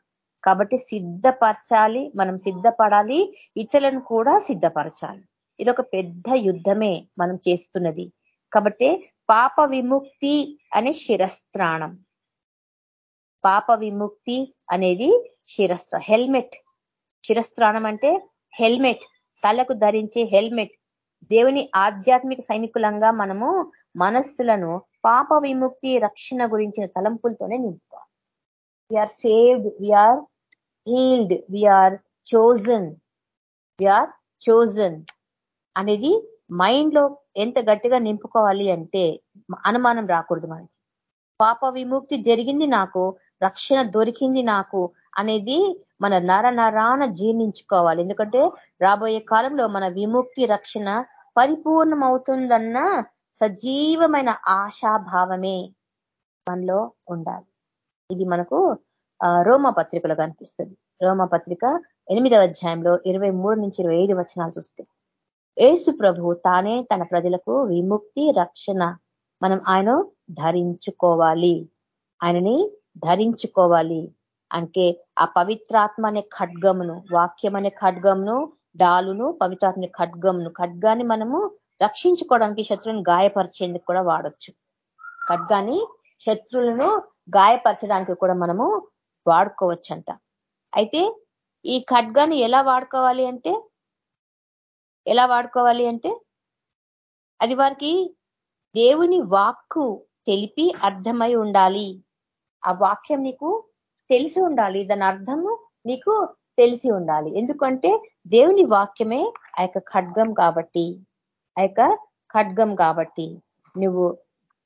కాబట్టి సిద్ధపరచాలి మనం సిద్ధపడాలి ఇతరులను కూడా సిద్ధపరచాలి. ఇది ఒక పెద్ద యుద్ధమే మనం చేస్తున్నది. కాబట్టి పాప విముక్తి అనే శిరస్త్రాణం. పాప విముక్తి అనేది శిరస్త్ర హెల్మెట్. శిరస్త్రాణం అంటే హెల్మెట్ తలకు ధరించే హెల్మెట్. దేవుని ఆధ్యాత్మిక సైనికులంగా మనము మనస్సులను పాప విముక్తి రక్షణ గురించిన తలంపులతోనే నింపుకోవాలి we are saved we are healed we are chosen we are chosen అనేది మైండ్లో ఎంత గట్టిగా నింపుకోవాలి అంటే అనుమానం రాకూడదు మనకి. పాప విముక్తి జరిగింది నాకు రక్షణ దొరికింది నాకు అనేది మన నర నరాన జీర్ణించుకోవాలి. ఎందుకంటే రాబోయే కాలంలో మన విముక్తి రక్షణ పరిపూర్ణమవుతుందన్న సజీవమైన ఆశాభావమే మనలో ఉండాలి. ఇది మనకు రోమ పత్రికలో కనిపిస్తుంది. రోమ పత్రిక ఎనిమిదవ అధ్యాయంలో ఇరవై నుంచి ఇరవై వచనాలు చూస్తే ఏసు ప్రభు తానే తన ప్రజలకు విముక్తి రక్షణ మనం ఆయన ధరించుకోవాలి. ఆయనని ధరించుకోవాలి. అంటే ఆ పవిత్రాత్మ అనే ఖడ్గమును వాక్యం అనే ఖడ్గమును డాలును పవిత్రాత్మ ఖడ్గమును ఖడ్గాన్ని మనము రక్షించుకోవడానికి శత్రువుని గాయపరిచేందుకు కూడా వాడచ్చు. ఖడ్గాన్ని శత్రువులను గాయపరచడానికి కూడా మనము వాడుకోవచ్చంట. అయితే ఈ ఖడ్గాన్ని ఎలా వాడుకోవాలి అంటే ఎలా వాడుకోవాలి అంటే అది వారికి దేవుని వాక్కు తెలిపి అర్థమై ఉండాలి. ఆ వాక్యం నీకు తెలిసి ఉండాలి. దాని అర్థము నీకు తెలిసి ఉండాలి. ఎందుకంటే దేవుని వాక్యమే ఆ యొక్క ఖడ్గం కాబట్టి ఆ యొక్క ఖడ్గం కాబట్టి నువ్వు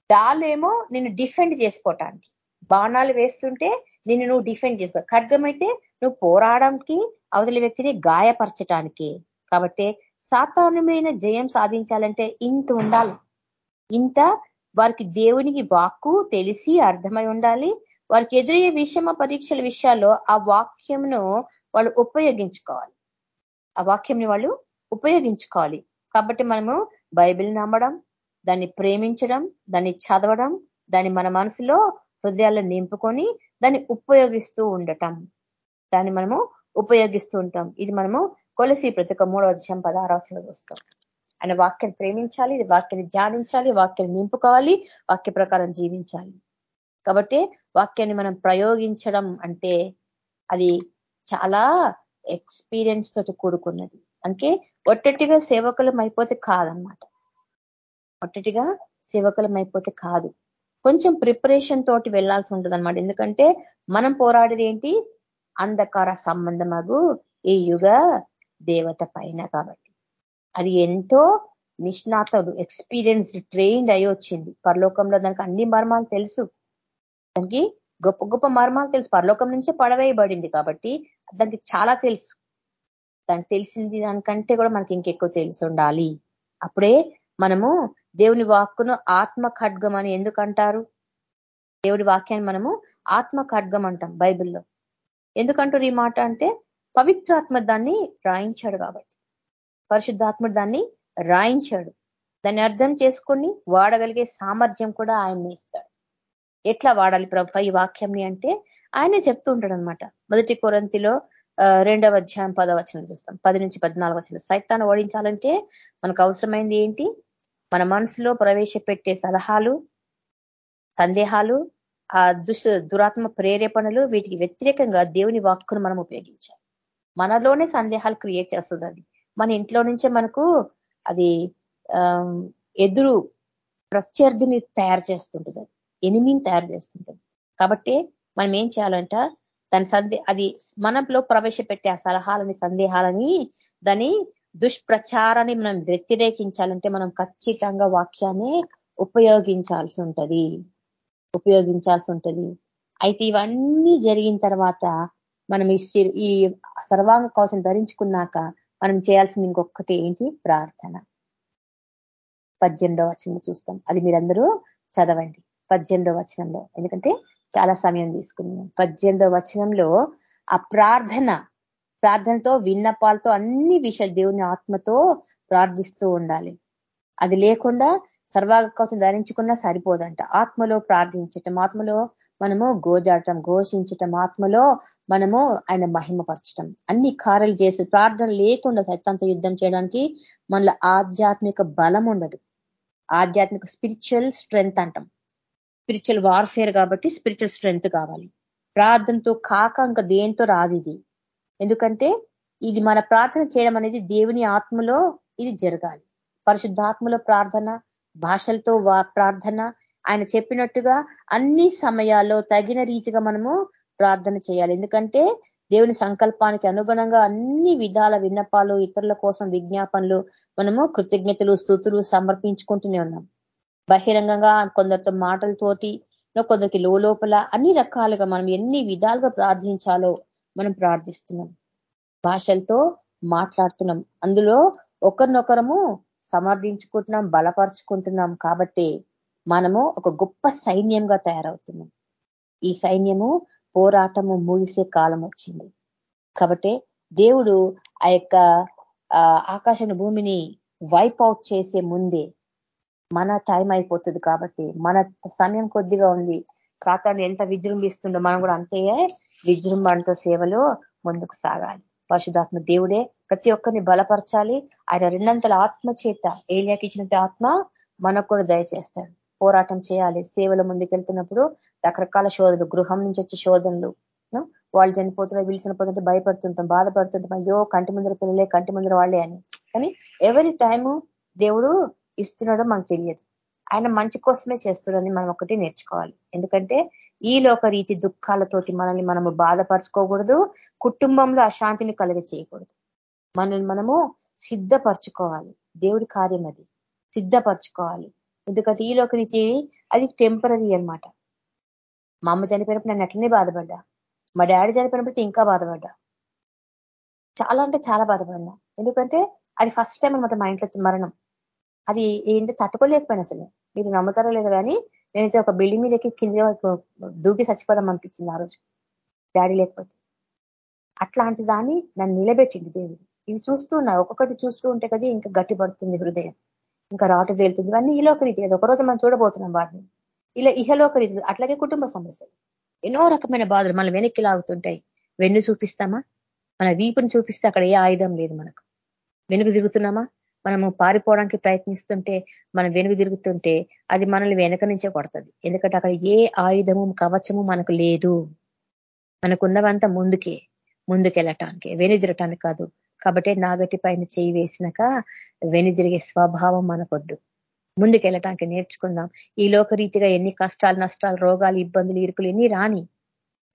డాలేమో నిన్ను డిఫెండ్ చేసుకోవటానికి బాణాలు వేస్తుంటే నిన్ను నువ్వు డిఫెండ్ చేసుకో. ఖడ్గం అయితే నువ్వు పోరాడానికి అవతలి వ్యక్తిని గాయపరచటానికి. కాబట్టి సాతానమైన జయం సాధించాలంటే ఇంత ఉండాలి. ఇంత వారికి దేవునికి వాక్కు తెలిసి అర్థమై ఉండాలి. వారికి ఎదురయ్యే విషమ పరీక్షల విషయాల్లో ఆ వాక్యంను వాళ్ళు ఉపయోగించుకోవాలి. ఆ వాక్యంని వాళ్ళు ఉపయోగించుకోవాలి. కాబట్టి మనము బైబిల్ నమ్మడం దాన్ని ప్రేమించడం దాన్ని చదవడం దాన్ని మన మనసులో హృదయాల్లో నింపుకొని దాన్ని ఉపయోగిస్తూ ఉండటం. దాన్ని మనము ఉపయోగిస్తూ ఉంటాం. ఇది మనము కొలసి ప్రతి ఒక్క మూడో అధ్యాయం పదహారవచనం వస్తాం ఆయన వాక్యాన్ని ప్రేమించాలి వాక్యాన్ని ధ్యానించాలి వాక్యాన్ని నింపుకోవాలి వాక్య ప్రకారం జీవించాలి. కాబట్టి వాక్యాన్ని మనం ప్రయోగించడం అంటే అది చాలా ఎక్స్పీరియన్స్ తోటి కూడుకున్నది. అందుకే ఒట్టటిగా సేవకులం అయిపోతే కాదనమాట ఒట్టటిగా సేవకులం అయిపోతే కాదు. కొంచెం ప్రిపరేషన్ తోటి వెళ్ళాల్సి ఉంటుంది అనమాట ఎందుకంటే మనం పోరాడేది ఏంటి? అంధకార సంబంధమగు ఈ యుగ దేవత పైన కాబట్టి. అది ఎంతో నిష్ణాతడు ఎక్స్పీరియన్స్డ్ ట్రైన్డ్ అయి వచ్చింది. పరలోకంలో దానికి అన్ని మర్మాలు తెలుసు. అతనికి గొప్ప గొప్ప మర్మాలు తెలుసు. పరలోకం నుంచే పడవేయబడింది కాబట్టి దానికి చాలా తెలుసు. దానికి తెలిసింది దానికంటే కూడా మనకి ఇంకెక్కువ తెలిసి ఉండాలి. అప్పుడే మనము దేవుని వాక్కును ఆత్మ ఖడ్గం అని ఎందుకంటారు దేవుడి వాక్యాన్ని మనము ఆత్మ ఖడ్గం అంటాం బైబిల్లో. ఎందుకంటారు ఈ మాట అంటే? పవిత్రాత్మ దాన్ని రాయించాడు కాబట్టి. పరిశుద్ధాత్మ దాన్ని రాయించాడు. దాన్ని అర్థం చేసుకొని వాడగలిగే సామర్థ్యం కూడా ఆయన ఇస్తాడు. ఎట్లా వాడాలి ప్రభ ఈ వాక్యంని అంటే ఆయనే చెప్తూ ఉంటాడు అనమాట మొదటి కొరంతిలో రెండవ అధ్యాయం పదవచనం చూస్తాం. పది నుంచి పద్నాలుగు వచ్చిన సైతాన్ని ఓడించాలంటే మనకు అవసరమైంది ఏంటి? మన మనసులో ప్రవేశపెట్టే సలహాలు సందేహాలు ఆ దుష్ దురాత్మ ప్రేరేపణలు వీటికి వ్యతిరేకంగా దేవుని వాక్కును మనం ఉపయోగించాలి. మనలోనే సందేహాలు క్రియేట్ చేస్తుంది అది. మన ఇంట్లో నుంచే మనకు అది ఎదురు ప్రత్యర్థిని తయారు చేస్తుంటుంది అది. ఎనిమిని తయారు చేస్తుంటాం. కాబట్టి మనం ఏం చేయాలంట దాని సందే అది మనలో ప్రవేశపెట్టే ఆ సలహాలని సందేహాలని దాని దుష్ప్రచారాన్ని మనం వ్యతిరేకించాలంటే మనం ఖచ్చితంగా వాక్యాన్ని ఉపయోగించాల్సి ఉంటుంది. ఉపయోగించాల్సి ఉంటుంది అయితే ఇవన్నీ జరిగిన తర్వాత మనం ఈ సర్వాంగ కవచం ధరించుకున్నాక మనం చేయాల్సింది ఇంకొకటి ఏంటి? ప్రార్థన. పద్దెనిమిదవ వచనంలో చూస్తాం. అది మీరందరూ చదవండి. పద్దెనిమిదో వచనంలో. ఎందుకంటే చాలా సమయం తీసుకున్నాం పద్దెనిమిదో వచనంలో ఆ ప్రార్థన ప్రార్థనతో విన్నపాలతో అన్ని విషయాలు దేవుని ఆత్మతో ప్రార్థిస్తూ ఉండాలి. అది లేకుండా సర్వాగకవచం ధరించుకున్నా సరిపోదంట. ఆత్మలో ప్రార్థించటం ఆత్మలో మనము గోజాడటం ఘోషించటం ఆత్మలో మనము ఆయన మహిమపరచటం. అన్ని కార్యలు చేసి ప్రార్థన లేకుండా సైతాంత యుద్ధం చేయడానికి మనలో ఆధ్యాత్మిక బలం ఉండదు. ఆధ్యాత్మిక స్పిరిచువల్ స్ట్రెంగ్త్ అంటాం. స్పిరిచువల్ వార్ఫేర్ కాబట్టి స్పిరిచువల్ స్ట్రెంగ్త్ కావాలి. ప్రార్థనతో కాక ఇంకా దేంతో రాదు ఇది. ఎందుకంటే ఇది మన ప్రార్థన చేయడం అనేది దేవుని ఆత్మలో ఇది జరగాలి. పరిశుద్ధాత్మలో ప్రార్థన భాషలతో ప్రార్థన ఆయన చెప్పినట్టుగా అన్ని సమయాల్లో తగిన రీతిగా మనము ప్రార్థన చేయాలి. ఎందుకంటే దేవుని సంకల్పానికి అనుగుణంగా అన్ని విధాల విన్నపాలు ఇతరుల కోసం విజ్ఞాపనలు మనము కృతజ్ఞతలు స్థుతులు సమర్పించుకుంటూనే ఉన్నాం. బహిరంగంగా కొందరితో మాటలతోటి కొందరికి లోపల అన్ని రకాలుగా మనం ఎన్ని విధాలుగా ప్రార్థించాలో మనం ప్రార్థిస్తున్నాం. భాషలతో మాట్లాడుతున్నాం. అందులో ఒకరినొకరము సమర్థించుకుంటున్నాం బలపరుచుకుంటున్నాం కాబట్టి మనము ఒక గొప్ప సైన్యంగా తయారవుతున్నాం. ఈ సైన్యము పోరాటము ముగిసే కాలం వచ్చింది. కాబట్టి దేవుడు ఆ యొక్క ఆకాశం భూమిని వైప్ అవుట్ చేసే ముందే మన టైం అయిపోతుంది కాబట్టి మన సమయం కొద్దిగా ఉంది. సాతాన్ని ఎంత విజృంభిస్తుండో మనం కూడా అంతే విజృంభణతో సేవలో ముందుకు సాగాలి. పరిశుధాత్మ దేవుడే ప్రతి ఒక్కరిని బలపరచాలి. ఆయన రెండంతల ఆత్మ చేత ఏలియాకి ఇచ్చినట్టు ఆత్మ మనకు కూడా దయచేస్తాడు పోరాటం చేయాలి. సేవల ముందుకెళ్తున్నప్పుడు రకరకాల శోధనలు గృహం నుంచి వచ్చే శోధనలు వాళ్ళు చనిపోతున్నారు వీళ్ళు చనిపోతుంటే భయపడుతుంటాం బాధపడుతుంటాం. అయ్యో కంటి ముందర పిల్లలే కంటి ముందర వాళ్ళే అని. కానీ ఎవరి టైము దేవుడు ఇస్తున్నాడో మనకు తెలియదు. ఆయన మంచి కోసమే చేస్తున్నాడని మనం ఒకటి నేర్చుకోవాలి. ఎందుకంటే ఈ లోక రీతి దుఃఖాలతోటి మనల్ని మనము బాధపరచుకోకూడదు కుటుంబంలో అశాంతిని కలుగ చేయకూడదు. మనల్ని మనము సిద్ధపరచుకోవాలి. దేవుడి కార్యం అది. సిద్ధపరచుకోవాలి. ఎందుకంటే ఈ లోక రీతి అది టెంపరీ అనమాట మా అమ్మ చనిపోయినప్పుడు నన్ను అట్లనే బాధపడ్డా. మా డాడీ చనిపోయినప్పుడు ఇంకా బాధపడ్డా. చాలా అంటే చాలా బాధపడినా ఎందుకంటే అది ఫస్ట్ టైం అనమాట మా ఇంట్లో మరణం. అది ఏంటి తట్టుకోలేకపోయినా అసలు. మీరు నమ్ముతారో లేదు కానీ నేనైతే ఒక బిల్డింగ్ మీదకి కింద దూకి చచ్చిపోదాం అనిపించింది ఆ రోజు. డాడీ లేకపోతే. అట్లాంటి దాన్ని నన్ను నిలబెట్టింది దేవుడు. ఇది చూస్తూ ఒక్కొక్కటి చూస్తూ ఉంటే కదా ఇంకా గట్టిపడుతుంది హృదయం. ఇంకా రాటు తేలుతుంది ఇవన్నీ ఈలోక రీతి. కదా ఒకరోజు మనం చూడబోతున్నాం వాటిని. ఇలా ఇహలోక రీతి. అట్లాగే కుటుంబ సమస్యలు. ఎన్నో రకమైన బాధలు మనం వెనక్కి లాగుతుంటాయి. వెన్ను చూపిస్తామా? మన వీపుని చూపిస్తే అక్కడ ఏ ఆయుధం లేదు మనకు. వెనుక తిరుగుతున్నామా? మనము పారిపోవడానికి ప్రయత్నిస్తుంటే మనం వెనుక తిరుగుతుంటే అది మనల్ని వెనక నుంచే కొడుతుంది. ఎందుకంటే అక్కడ ఏ ఆయుధము కవచము మనకు లేదు. మనకున్నవంతా ముందుకే ముందుకెళ్ళటానికి వెనుదిరటానికి కాదు. కాబట్టి నాగటి పైన చేయి వేసినాక వెనుదిరిగే స్వభావం మనకొద్దు. ముందుకెళ్ళటానికి నేర్చుకుందాం. ఈ లోకరీతిగా ఎన్ని కష్టాలు నష్టాలు రోగాలు ఇబ్బందులు ఇరుకులు ఎన్ని రాని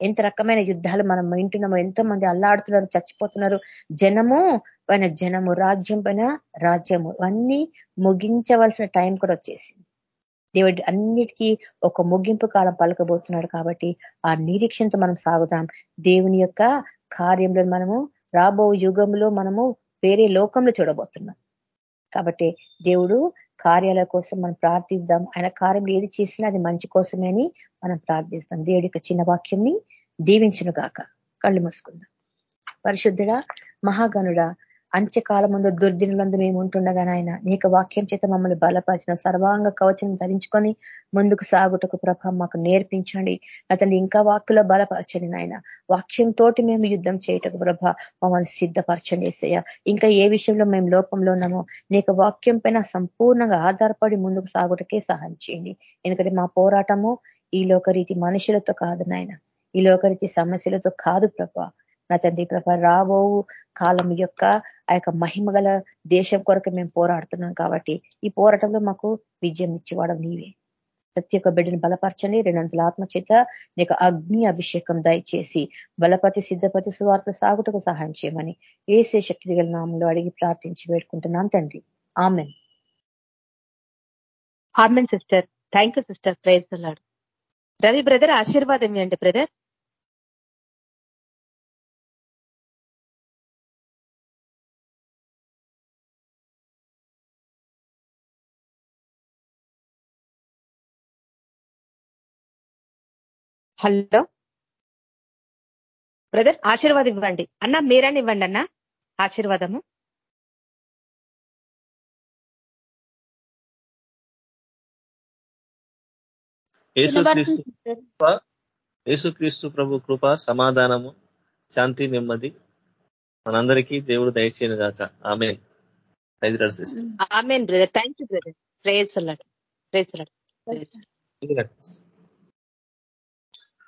ఎంత రకమైన యుద్ధాలు మనం వింటున్నామో ఎంతో మంది అల్లాడుతున్నారు చచ్చిపోతున్నారు. జనము పైన జనము రాజ్యం పైన రాజ్యము. అన్నీ ముగించవలసిన టైం కూడా వచ్చేసింది. దేవుడు అన్నిటికీ ఒక ముగింపు కాలం పలకబోతున్నాడు కాబట్టి ఆ నిరీక్షణతో మనం సాగుదాం. దేవుని యొక్క కార్యంలో మనము రాబో యుగంలో మనము వేరే లోకంలో చూడబోతున్నాం. కాబట్టి దేవుడు కార్యాల కోసం మనం ప్రార్థిద్దాం. ఆయన కార్యం ఏది చేసినా అది మంచి కోసమే అని మనం ప్రార్థిస్తాం. దేవుడి యొక్క చిన్న వాక్యంని దీవించును గాక కళ్ళు మూసుకుందాం. పరిశుద్ధుడ మహాగనుడ అంత్యకాలం ముందు దుర్దినులందు మేము ఉంటుండగా నాయన నీకు వాక్యం చేత మమ్మల్ని బలపరిచిన సర్వాంగ కవచం ధరించుకొని ముందుకు సాగుటకు ప్రభ మాకు నేర్పించండి. అతన్ని ఇంకా వాక్కులో బలపరచండి నాయన. వాక్యం తోటి మేము యుద్ధం చేయటకు ప్రభ మమ్మల్ని సిద్ధపరచండి ఏసయ్య. ఇంకా ఏ విషయంలో మేము లోపంలో ఉన్నామో నీకు వాక్యం పైన సంపూర్ణంగా ఆధారపడి ముందుకు సాగుటకే సహాయం చేయండి. ఎందుకంటే మా పోరాటము ఈ లోకరీతి మనుషులతో కాదు నాయన. ఈ లోకరీతి సమస్యలతో కాదు ప్రభా. నా తండ్రి ప్రభ రాబో కాలం యొక్క ఆ యొక్క మహిమ దేశం కొరకు మేము పోరాడుతున్నాం కాబట్టి ఈ పోరాటంలో మాకు విజయం ఇచ్చేవాడు నీవే. ప్రతి ఒక్క బిడ్డను బలపరచండి రెండంతల ఆత్మచేత నీకు అగ్ని అభిషేకం దయచేసి బలపతి సిద్ధపతి సువార్త సాగుటకు సహాయం చేయమని ఏసే శక్తి గల నామంలో అడిగి ప్రార్థించి వేడుకుంటున్నాను తండ్రి. Amen. Amen sister. Thank you sister. Praise Ravi brother ఆశీర్వాదం ఇవ్వండి బ్రదర్. హలో? బ్రదర్ ఆశీర్వాదం ఇవ్వండి. అన్న మీరని ఇవ్వండి అన్న. ఆశీర్వాదము. యేసుక్రీస్తు ప్రభు కృప సమాధానము శాంతి నెమ్మది. మనందరికీ దేవుడు దయచేయను గాక. ఆమె amen brother. Thank you brother. Prayers అల్లాడు. Prayers అల్లాడు.